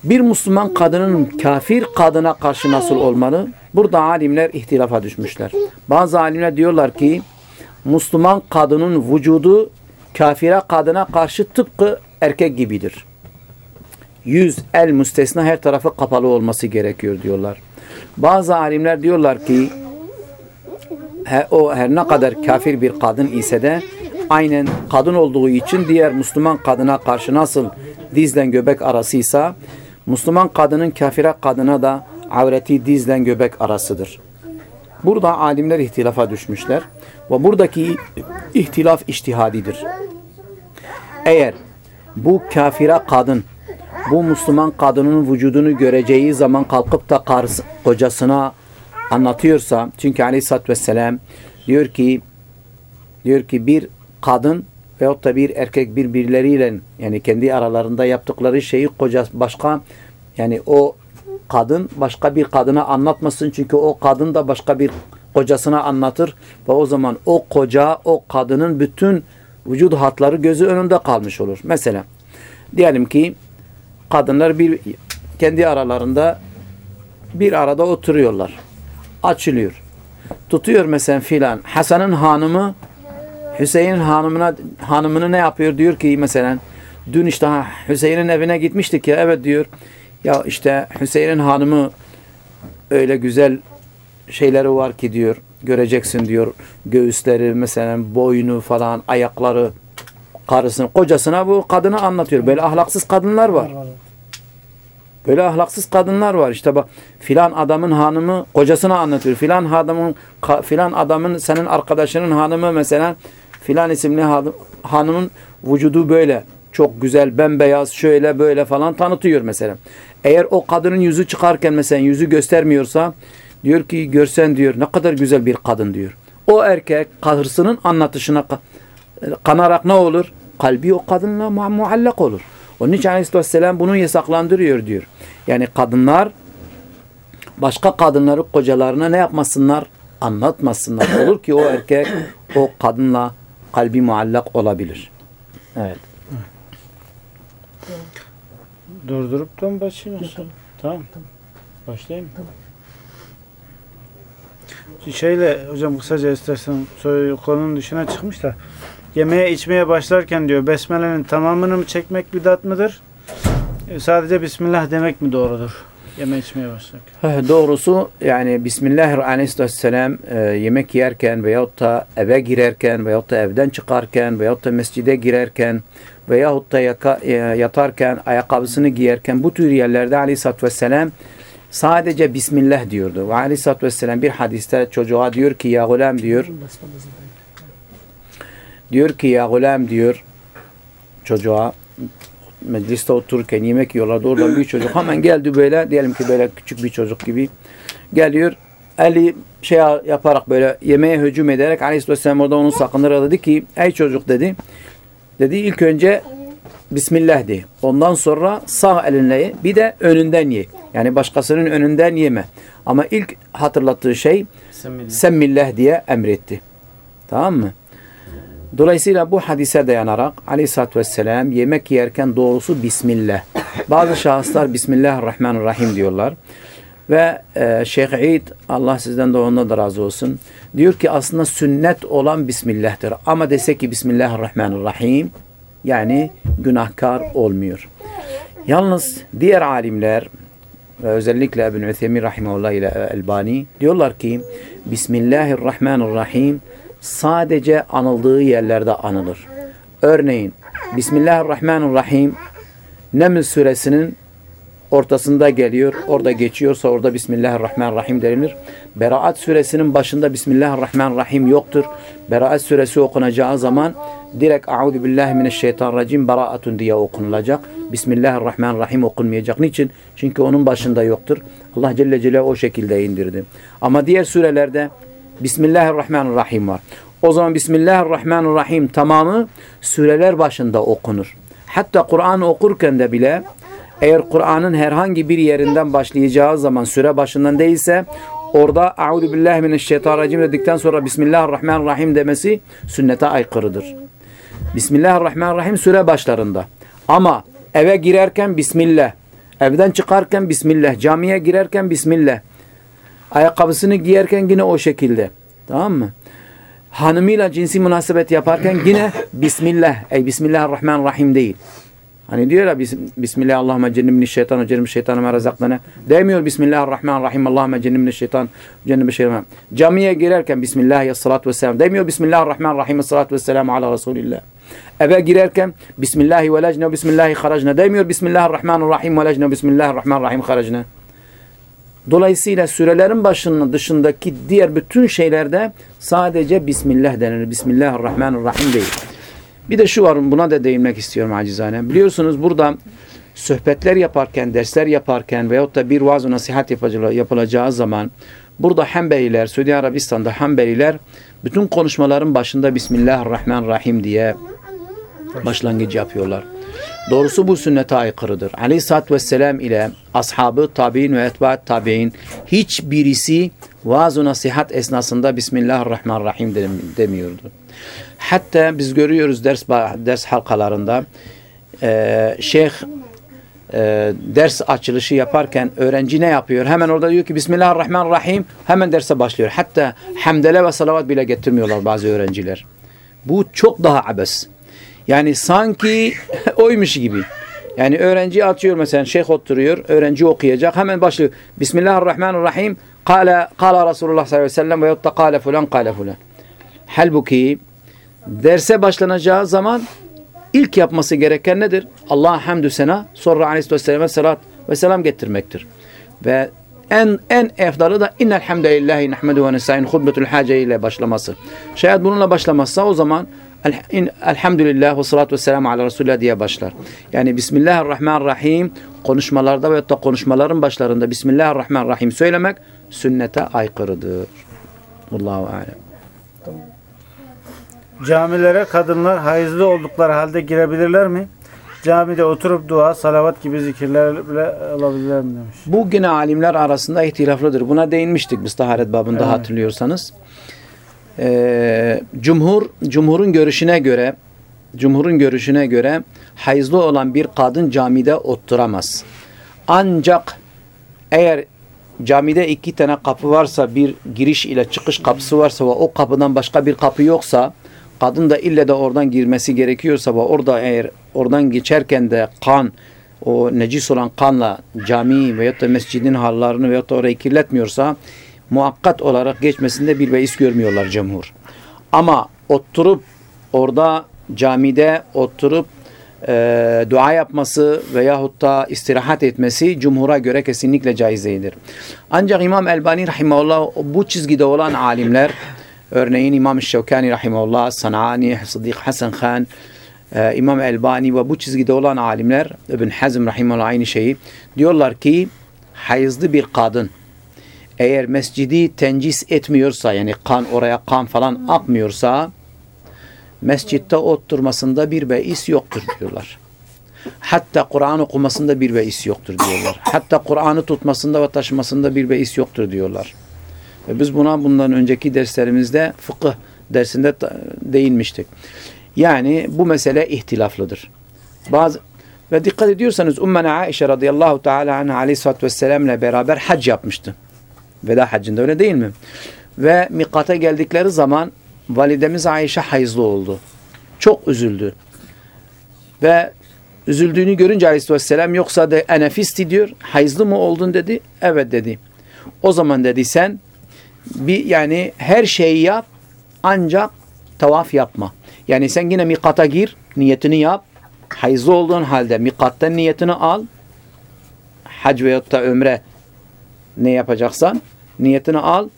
Bir Müslüman kadının kafir kadına karşı nasıl olmalı? Burada alimler ihtilafa düşmüşler. Bazı alimler diyorlar ki Müslüman kadının vücudu kafire kadına karşı tıpkı erkek gibidir. Yüz, el müstesna her tarafı kapalı olması gerekiyor diyorlar. Bazı alimler diyorlar ki he- o her ne kadar kafir bir kadın ise de aynen kadın olduğu için diğer Müslüman kadına karşı nasıl dizden göbek arasıysa Müslüman kadının kafire kadına da avreti dizden göbek arasıdır. Burada alimler ihtilafa düşmüşler ve buradaki ihtilaf iştihadidir. Eğer bu kafire kadın bu Müslüman kadının vücudunu göreceği zaman kalkıp da karısı, kocasına anlatıyorsa çünkü aleyhissalatü vesselam diyor ki diyor ki bir kadın veyahut da bir erkek birbirleriyle yani kendi aralarında yaptıkları şeyi koca başka yani o kadın başka bir kadına anlatmasın çünkü o kadın da başka bir kocasına anlatır ve o zaman o koca o kadının bütün vücut hatları gözü önünde kalmış olur. Mesela diyelim ki kadınlar bir kendi aralarında bir arada oturuyorlar. Açılıyor. Tutuyor mesela filan. Hasan'ın hanımı Hüseyin hanımına hanımını ne yapıyor? Diyor ki mesela dün işte Hüseyin'in evine gitmiştik ya. Evet diyor. Ya işte Hüseyin'in hanımı öyle güzel şeyleri var ki diyor. Göreceksin diyor. Göğüsleri mesela boynu falan ayakları karısını kocasına bu kadını anlatıyor. Böyle ahlaksız kadınlar var. Böyle ahlaksız kadınlar var. İşte bak filan adamın hanımı kocasına anlatıyor. Filan adamın filan adamın senin arkadaşının hanımı mesela filan isimli hanım- hanımın vücudu böyle çok güzel bembeyaz şöyle böyle falan tanıtıyor mesela. Eğer o kadının yüzü çıkarken mesela yüzü göstermiyorsa diyor ki görsen diyor ne kadar güzel bir kadın diyor. O erkek hırsının anlatışına ka- kanarak ne olur? Kalbi o kadınla mu- muallak olur. Onun için Aleyhisselam bunu yasaklandırıyor diyor. Yani kadınlar başka kadınları kocalarına ne yapmasınlar? Anlatmasınlar. Olur ki o erkek o kadınla kalbi muallak olabilir. Evet. Durdurup da mı başlıyorsun? Tamam. Başlayayım. Şeyle hocam kısaca istersen konunun dışına çıkmış da yemeğe içmeye başlarken diyor besmelenin tamamını mı çekmek bidat mıdır? Sadece Bismillah demek mi doğrudur? Yeme içmeye. Heh, Doğrusu yani Bismillahirrahmanirrahim e, yemek yerken veyahut da eve girerken veyahut da evden çıkarken veyahut da mescide girerken veyahut da yaka, e, yatarken ayakkabısını giyerken bu tür yerlerde aleyhissalatü vesselam sadece Bismillah diyordu. Ve aleyhissalatü vesselam bir hadiste çocuğa diyor ki ya gulam diyor. Diyor ki ya gulam diyor çocuğa mecliste otururken yemek yiyorlardı. Oradan bir çocuk hemen geldi böyle diyelim ki böyle küçük bir çocuk gibi geliyor. Eli şey yaparak böyle yemeğe hücum ederek Aleyhisselam orada onu sakınır dedi ki ey çocuk dedi. Dedi ilk önce Bismillah de. Ondan sonra sağ elinle ye. Bir de önünden ye. Yani başkasının önünden yeme. Ama ilk hatırlattığı şey Semmillah diye emretti. Tamam mı? Dolayısıyla bu hadise dayanarak aleyhissalatü vesselam yemek yerken doğrusu Bismillah. Bazı şahıslar Bismillahirrahmanirrahim diyorlar. Ve e, Şeyh İd, Allah sizden de ondan da razı olsun, diyor ki aslında sünnet olan Bismillah'tır. Ama dese ki Bismillahirrahmanirrahim, yani günahkar olmuyor. Yalnız diğer alimler, ve özellikle İbn-i Üthemin Rahimahullah ile Elbani, diyorlar ki Bismillahirrahmanirrahim, sadece anıldığı yerlerde anılır. Örneğin Bismillahirrahmanirrahim Neml suresinin ortasında geliyor. Orada geçiyorsa orada Bismillahirrahmanirrahim denilir. Beraat suresinin başında Bismillahirrahmanirrahim yoktur. Beraat suresi okunacağı zaman direkt Euzu billahi mineşşeytanirracim beraatun diye okunulacak. Bismillahirrahmanirrahim okunmayacak. Niçin? Çünkü onun başında yoktur. Allah Celle Celaluhu o şekilde indirdi. Ama diğer surelerde Bismillahirrahmanirrahim var. O zaman Bismillahirrahmanirrahim tamamı sureler başında okunur. Hatta Kur'an okurken de bile eğer Kur'an'ın herhangi bir yerinden başlayacağı zaman süre başından değilse orada Euzu billahi mineşşeytanirracim dedikten sonra Bismillahirrahmanirrahim demesi sünnete aykırıdır. Bismillahirrahmanirrahim süre başlarında. Ama eve girerken Bismillah, evden çıkarken Bismillah, camiye girerken Bismillah, ayakkabısını giyerken yine o şekilde. Tamam mı? Hanımıyla cinsi münasebet yaparken yine *laughs* Bismillah, ey Bismillahirrahmanirrahim değil. Hani diyor ya Bismillah Allahümme cennibni şeytan ve cennibni şeytanı ma razaknana. Demiyor Bismillahirrahmanirrahim Allahümme cennibni şeytan cennibni şeytan. Camiye girerken Bismillah ya salatu vesselam. Demiyor Bismillahirrahmanirrahim salatu vesselamu ala Resulillah. Eve girerken Bismillahi ve lacne Bismillahi haracna. Demiyor Bismillahirrahmanirrahim ve lacne Bismillahirrahmanirrahim haracna. Dolayısıyla sürelerin başının dışındaki diğer bütün şeylerde sadece Bismillah denir. Bismillahirrahmanirrahim değil. Bir de şu var buna da değinmek istiyorum acizane. Biliyorsunuz burada sohbetler yaparken, dersler yaparken veyahut da bir vaaz nasihat yapılacağı zaman burada Hanbeliler, Suudi Arabistan'da Hanbeliler bütün konuşmaların başında Bismillahirrahmanirrahim diye başlangıcı yapıyorlar. Doğrusu bu sünnete aykırıdır. Aleyhisselatü Vesselam ile ashabı, tabi'in ve etbaat tabi'in hiçbirisi vaaz nasihat esnasında Bismillahirrahmanirrahim demiyordu. Hatta biz görüyoruz ders ders halkalarında e, şeyh e, ders açılışı yaparken öğrenci ne yapıyor? Hemen orada diyor ki Bismillahirrahmanirrahim hemen derse başlıyor. Hatta hamdele ve salavat bile getirmiyorlar bazı öğrenciler. Bu çok daha abes. Yani sanki oymuş gibi. Yani öğrenci atıyor mesela şeyh oturuyor, öğrenci okuyacak. Hemen başlıyor. Bismillahirrahmanirrahim. Kale, kale Resulullah sallallahu aleyhi ve sellem ve yotta kale fulan kale fulan. Halbuki derse başlanacağı zaman ilk yapması gereken nedir? Allah'a hamdü sena, sonra aleyhisselam'a salat ve selam getirmektir. Ve en en efdalı da innel hamdelellahi nahmedu ve nestaîn hutbetul hace ile başlaması. Şayet bununla başlamazsa o zaman elhamdülillah ve salatu ve selamu ala Resulullah diye başlar. Yani Bismillahirrahmanirrahim konuşmalarda ve da konuşmaların başlarında Bismillahirrahmanirrahim söylemek sünnete aykırıdır. Allahu alem. Camilere kadınlar hayızlı oldukları halde girebilirler mi? Camide oturup dua, salavat gibi zikirler bile alabilirler mi demiş. Bu yine alimler arasında ihtilaflıdır. Buna değinmiştik biz taharet babında Evet. hatırlıyorsanız. Ee, cumhur, cumhurun görüşüne göre cumhurun görüşüne göre hayızlı olan bir kadın camide oturamaz. Ancak eğer camide iki tane kapı varsa bir giriş ile çıkış kapısı varsa ve o kapıdan başka bir kapı yoksa kadın da ille de oradan girmesi gerekiyorsa ve orada eğer oradan geçerken de kan o necis olan kanla cami veyahut da mescidin hallarını veyahut da orayı kirletmiyorsa muakkat olarak geçmesinde bir beis görmüyorlar cumhur. Ama oturup orada camide oturup e, dua yapması veyahut da istirahat etmesi cumhura göre kesinlikle caiz değildir. Ancak İmam Elbani rahimahullah bu çizgide olan alimler örneğin İmam Şevkani rahimahullah, Sanani, Sıddık Hasan Khan, e, İmam Elbani ve bu çizgide olan alimler İbn Hazm rahimahullah aynı şeyi diyorlar ki hayızlı bir kadın eğer mescidi tencis etmiyorsa yani kan oraya kan falan akmıyorsa mescitte oturmasında bir beis yoktur diyorlar. Hatta Kur'an okumasında bir beis yoktur diyorlar. Hatta Kur'an'ı tutmasında ve taşımasında bir beis yoktur diyorlar. Ve biz buna bundan önceki derslerimizde fıkıh dersinde değinmiştik. Yani bu mesele ihtilaflıdır. Bazı ve dikkat ediyorsanız Ummena Aişe radıyallahu teala anha aleyhissalatü vesselam'la beraber hac yapmıştı. Veda haccında öyle değil mi? Ve mikata geldikleri zaman validemiz Ayşe hayızlı oldu. Çok üzüldü. Ve üzüldüğünü görünce aleyhisselam yoksa da enefisti diyor. Hayızlı mı oldun dedi. Evet dedi. O zaman dedi sen bir yani her şeyi yap ancak tavaf yapma. Yani sen yine mikata gir, niyetini yap. Hayızlı olduğun halde mikattan niyetini al. Hac veyahut da ömre ne yapacaksan niyetini al.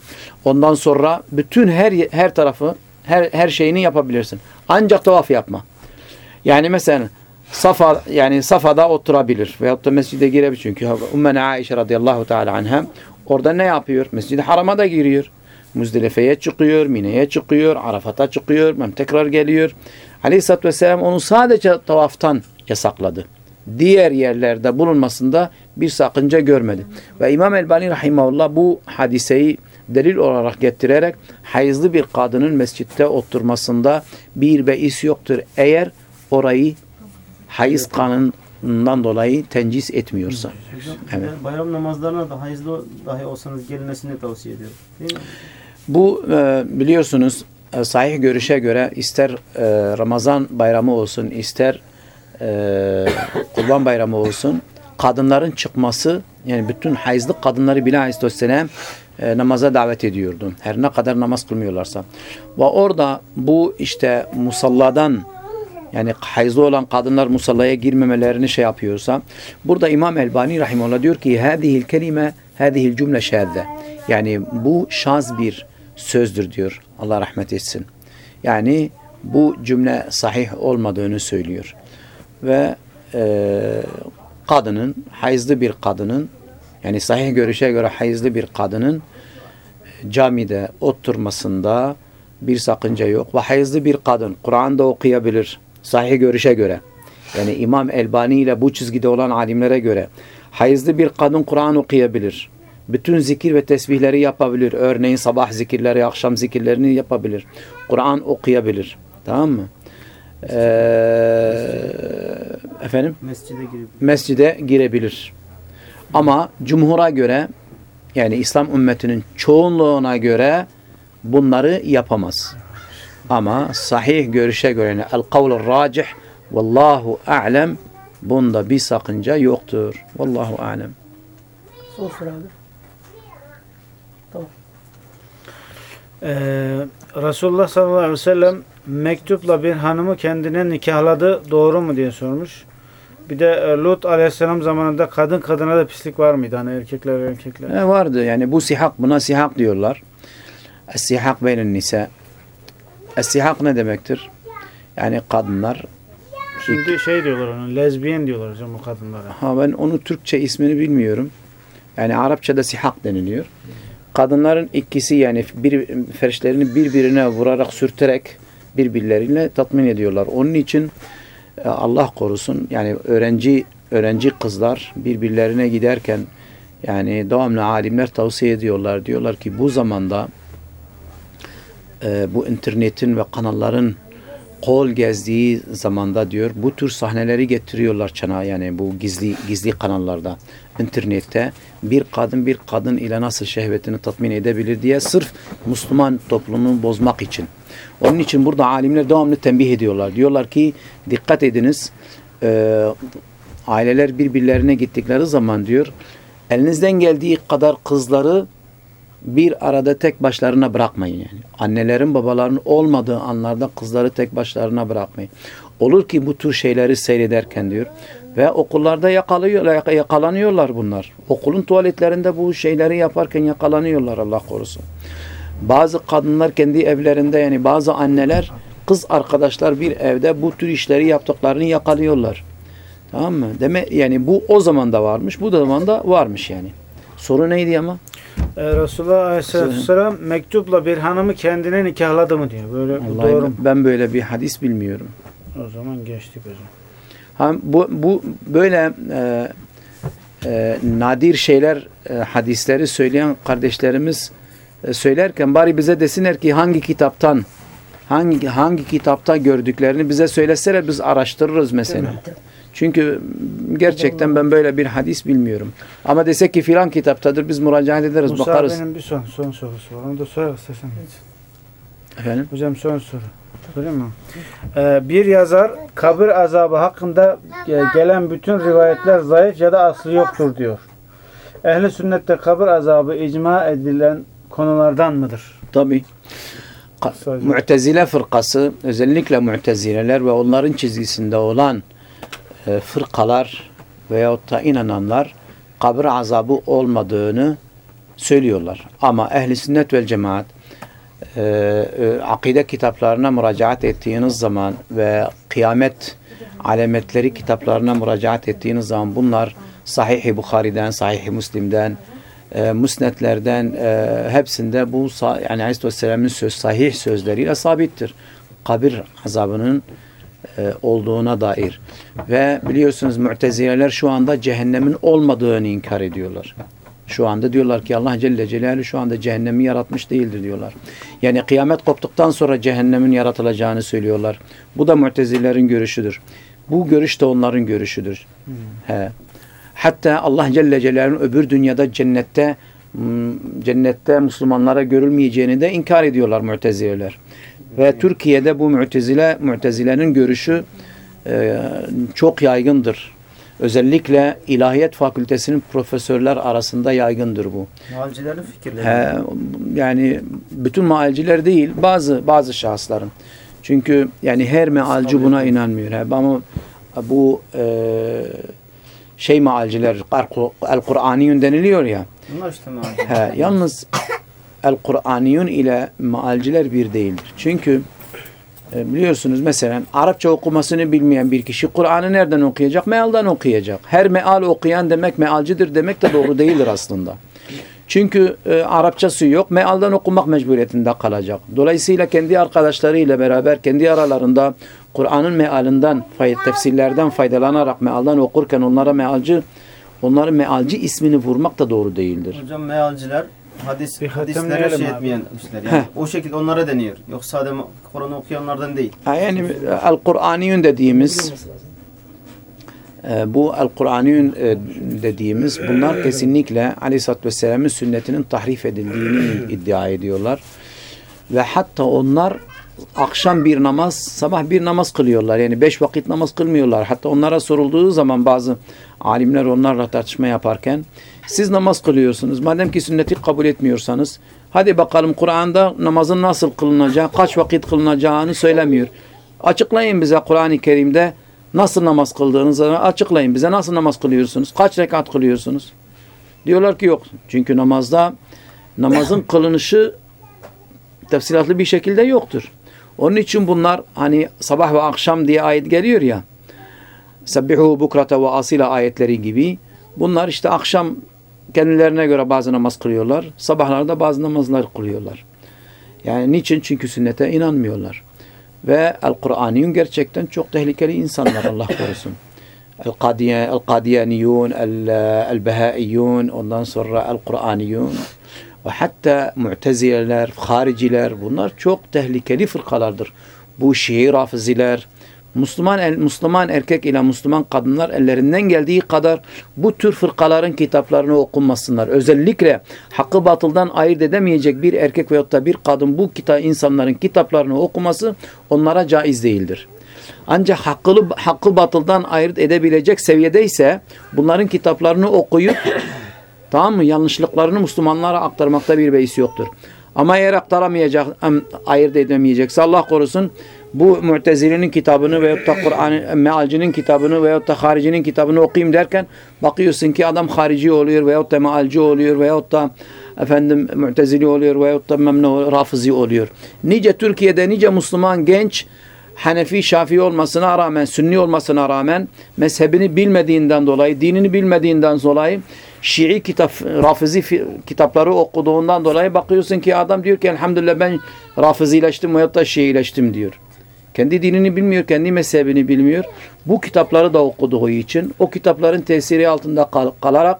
Ondan sonra bütün her her tarafı her her şeyini yapabilirsin. Ancak tavaf yapma. Yani mesela Safa yani Safa'da oturabilir veyahut da mescide girebilir çünkü Ümmene Aişe radıyallahu teala anha orada ne yapıyor? Mescid-i Haram'a da giriyor. Muzdelife'ye çıkıyor, Mine'ye çıkıyor, Arafat'a çıkıyor, tekrar geliyor. Aleyhisselatü Vesselam onu sadece tavaftan yasakladı. Diğer yerlerde bulunmasında bir sakınca görmedi. Ve İmam Elbani Rahimahullah bu hadiseyi delil olarak getirerek hayızlı bir kadının mescitte oturmasında bir beis yoktur. Eğer orayı hayız kanından dolayı tencis etmiyorsa. Evet. Bayram namazlarına da hayızlı dahi olsanız gelinmesini tavsiye ediyorum. Değil mi? Bu e, biliyorsunuz e, sahih görüşe göre ister e, Ramazan bayramı olsun ister e, Kurban bayramı olsun kadınların çıkması yani bütün hayızlı kadınları bile aleyhisselam e, namaza davet ediyordu. Her ne kadar namaz kılmıyorlarsa. Ve orada bu işte musalladan yani hayızlı olan kadınlar musallaya girmemelerini şey yapıyorsa burada İmam Elbani rahimullah diyor ki hadihil kelime hadihil cümle şadde. Yani bu şaz bir sözdür diyor. Allah rahmet etsin. Yani bu cümle sahih olmadığını söylüyor. Ve e, kadının, hayızlı bir kadının yani sahih görüşe göre hayızlı bir kadının camide oturmasında bir sakınca yok. Ve hayızlı bir kadın Kur'an'da okuyabilir. Sahih görüşe göre. Yani İmam Elbani ile bu çizgide olan alimlere göre hayızlı bir kadın Kur'an okuyabilir. Bütün zikir ve tesbihleri yapabilir. Örneğin sabah zikirleri, akşam zikirlerini yapabilir. Kur'an okuyabilir. Tamam mı? Ee, efendim? Mescide girip mescide girebilir. Ama cumhura göre yani İslam ümmetinin çoğunluğuna göre bunları yapamaz. Ama sahih görüşe göre yani el kavlur racih vallahu a'lem Bunda bir sakınca yoktur. Vallahu alem. Son soru abi. Ee, Resulullah sallallahu aleyhi ve sellem mektupla bir hanımı kendine nikahladı doğru mu diye sormuş. Bir de e, Lut aleyhisselam zamanında kadın kadına da pislik var mıydı? Hani erkekler erkekler. E, vardı yani bu sihak buna sihak diyorlar. Es-sihak beynen nisa. Es-sihak ne demektir? Yani kadınlar Şimdi şey diyorlar ona lezbiyen diyorlar hocam o kadınlara. Ha ben onu Türkçe ismini bilmiyorum. Yani Arapçada sihak deniliyor. Kadınların ikisi yani bir ferişlerini birbirine vurarak sürterek birbirleriyle tatmin ediyorlar. Onun için e, Allah korusun yani öğrenci öğrenci kızlar birbirlerine giderken yani devamlı alimler tavsiye ediyorlar. Diyorlar ki bu zamanda e, bu internetin ve kanalların kol gezdiği zamanda diyor bu tür sahneleri getiriyorlar çana yani bu gizli gizli kanallarda internette bir kadın bir kadın ile nasıl şehvetini tatmin edebilir diye sırf Müslüman toplumunu bozmak için. Onun için burada alimler devamlı tembih ediyorlar. Diyorlar ki dikkat ediniz e, aileler birbirlerine gittikleri zaman diyor elinizden geldiği kadar kızları bir arada tek başlarına bırakmayın yani. Annelerin babaların olmadığı anlarda kızları tek başlarına bırakmayın. Olur ki bu tür şeyleri seyrederken diyor ve okullarda yakalıyor, yakalanıyorlar bunlar. Okulun tuvaletlerinde bu şeyleri yaparken yakalanıyorlar Allah korusun. Bazı kadınlar kendi evlerinde yani bazı anneler kız arkadaşlar bir evde bu tür işleri yaptıklarını yakalıyorlar. Tamam mı? Demek yani bu o zaman da varmış, bu zaman da varmış yani. Soru neydi ama? Ee, Resulullah aleyhisselatü vesselam mektupla bir hanımı kendine nikahladı mı diyor. Böyle Vallahi doğru mu? ben böyle bir hadis bilmiyorum. O zaman geçtik hocam. Ha, bu, bu böyle e, e, nadir şeyler e, hadisleri söyleyen kardeşlerimiz söylerken bari bize desinler ki hangi kitaptan hangi hangi kitapta gördüklerini bize söyleseler biz araştırırız mesela. Çünkü gerçekten ben böyle bir hadis bilmiyorum. Ama desek ki filan kitaptadır biz müracaat ederiz Musa bakarız. benim bir son, son sorusu var. Onu da sorar istersen. Efendim? Hocam son soru. Sorayım mı? Ee, bir yazar kabir azabı hakkında e, gelen bütün rivayetler zayıf ya da aslı yoktur diyor. Ehli sünnette kabir azabı icma edilen konulardan mıdır? Sadece- Mu'tezile fırkası özellikle Mu'tezileler ve onların çizgisinde olan e, fırkalar veyahut da inananlar kabir azabı olmadığını söylüyorlar. Ama ehli sünnet vel cemaat e, e, akide kitaplarına müracaat ettiğiniz zaman ve kıyamet alametleri kitaplarına müracaat ettiğiniz zaman bunlar Sahih-i Bukhari'den, Sahih-i Müslim'den, e, musnetlerden e, hepsinde bu yani Aleyhisselam'ın söz, sahih sözleriyle sabittir. Kabir azabının e, olduğuna dair. Ve biliyorsunuz Mu'tezileler şu anda cehennemin olmadığını inkar ediyorlar. Şu anda diyorlar ki Allah Celle Celaluhu şu anda cehennemi yaratmış değildir diyorlar. Yani kıyamet koptuktan sonra cehennemin yaratılacağını söylüyorlar. Bu da Mu'tezilerin görüşüdür. Bu görüş de onların görüşüdür. He. Hatta Allah Celle Celaluhu'nun öbür dünyada cennette cennette Müslümanlara görülmeyeceğini de inkar ediyorlar Mu'tezileler. Ve Türkiye'de bu Mu'tezile Mu'tezilenin görüşü e, çok yaygındır. Özellikle İlahiyat Fakültesinin profesörler arasında yaygındır bu. Muhalcilerin fikirleri. He, yani bütün mealciler değil, bazı bazı şahısların. Çünkü yani her mealci buna inanmıyor. He, ama bu e, şey mealciler, El-Kur'aniyun deniliyor ya. Bunlar işte. He, yalnız El-Kur'aniyun ile mealciler bir değildir. Çünkü e, biliyorsunuz mesela Arapça okumasını bilmeyen bir kişi Kur'an'ı nereden okuyacak? Mealdan okuyacak. Her meal okuyan demek mealcidir demek de doğru değildir aslında. Çünkü e, Arapçası yok. Mealdan okumak mecburiyetinde kalacak. Dolayısıyla kendi arkadaşlarıyla beraber kendi aralarında Kur'an'ın mealinden, tefsirlerden faydalanarak mealdan okurken onlara mealci onların mealci ismini vurmak da doğru değildir. Hocam mealciler hadis hatemleyelim şey abi. etmeyen işler. Yani o şekilde onlara deniyor. Yoksa sadece Kur'an'ı okuyanlardan değil. Ha, yani El-Kur'aniyun dediğimiz e, bu El-Kur'aniyun e, dediğimiz bunlar kesinlikle Aleyhisselatü Vesselam'ın sünnetinin tahrif edildiğini iddia ediyorlar. Ve hatta onlar akşam bir namaz, sabah bir namaz kılıyorlar. Yani beş vakit namaz kılmıyorlar. Hatta onlara sorulduğu zaman bazı alimler onlarla tartışma yaparken siz namaz kılıyorsunuz. Madem ki sünneti kabul etmiyorsanız hadi bakalım Kur'an'da namazın nasıl kılınacağı, kaç vakit kılınacağını söylemiyor. Açıklayın bize Kur'an-ı Kerim'de nasıl namaz kıldığınızı açıklayın bize. Nasıl namaz kılıyorsunuz? Kaç rekat kılıyorsunuz? Diyorlar ki yok. Çünkü namazda namazın kılınışı tefsilatlı bir şekilde yoktur. Onun için bunlar hani sabah ve akşam diye ayet geliyor ya. Sebbihu bukrata ve asila ayetleri gibi. Bunlar işte akşam kendilerine göre bazı namaz kılıyorlar. Sabahlarda bazı namazlar kılıyorlar. Yani niçin? Çünkü sünnete inanmıyorlar. Ve El-Kur'aniyun gerçekten çok tehlikeli insanlar Allah korusun. El-Kadiyaniyun, El- El-Behaiyun, ondan sonra El-Kur'aniyun ve hatta Mu'tezileler, Hariciler bunlar çok tehlikeli fırkalardır. Bu Şii Rafiziler, Müslüman Müslüman erkek ile Müslüman kadınlar ellerinden geldiği kadar bu tür fırkaların kitaplarını okunmasınlar. Özellikle hakkı batıldan ayırt edemeyecek bir erkek veyahut da bir kadın bu kita insanların kitaplarını okuması onlara caiz değildir. Ancak hakkı, hakkı batıldan ayırt edebilecek seviyedeyse bunların kitaplarını okuyup Tamam mı? Yanlışlıklarını Müslümanlara aktarmakta bir beis yoktur. Ama eğer aktaramayacak, ayırt edemeyecekse Allah korusun bu Mu'tezile'nin kitabını veyahut da Kur'an mealcinin kitabını veyahut da haricinin kitabını okuyayım derken bakıyorsun ki adam harici oluyor veyahut da mealci oluyor veyahut da efendim Mu'tezili oluyor veyahut da memnu rafizi oluyor. Nice Türkiye'de nice Müslüman genç Hanefi, Şafii olmasına rağmen, Sünni olmasına rağmen mezhebini bilmediğinden dolayı, dinini bilmediğinden dolayı Şii kitap, Rafizi fi- kitapları okuduğundan dolayı bakıyorsun ki adam diyor ki elhamdülillah ben Rafizileştim veyahut da Şiileştim diyor. Kendi dinini bilmiyor, kendi mezhebini bilmiyor. Bu kitapları da okuduğu için o kitapların tesiri altında kal- kalarak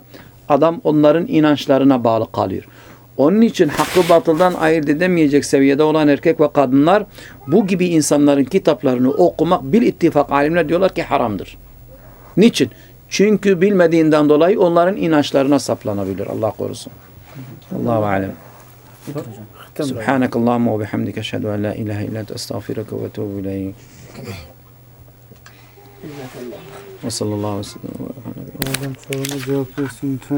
adam onların inançlarına bağlı kalıyor. Onun için hakkı batıldan ayırt edemeyecek seviyede olan erkek ve kadınlar bu gibi insanların kitaplarını okumak bir ittifak alimler diyorlar ki haramdır. Niçin? Çünkü bilmediğinden dolayı onların inançlarına saplanabilir. Allah korusun. Allahu alem. Subhanakallahumma ve bihamdike eşhedü en la ilahe illa ente estağfiruke ve etûbü ileyk. Ve sallallahu aleyhi ve sellem. Hocam soruma cevap versin lütfen.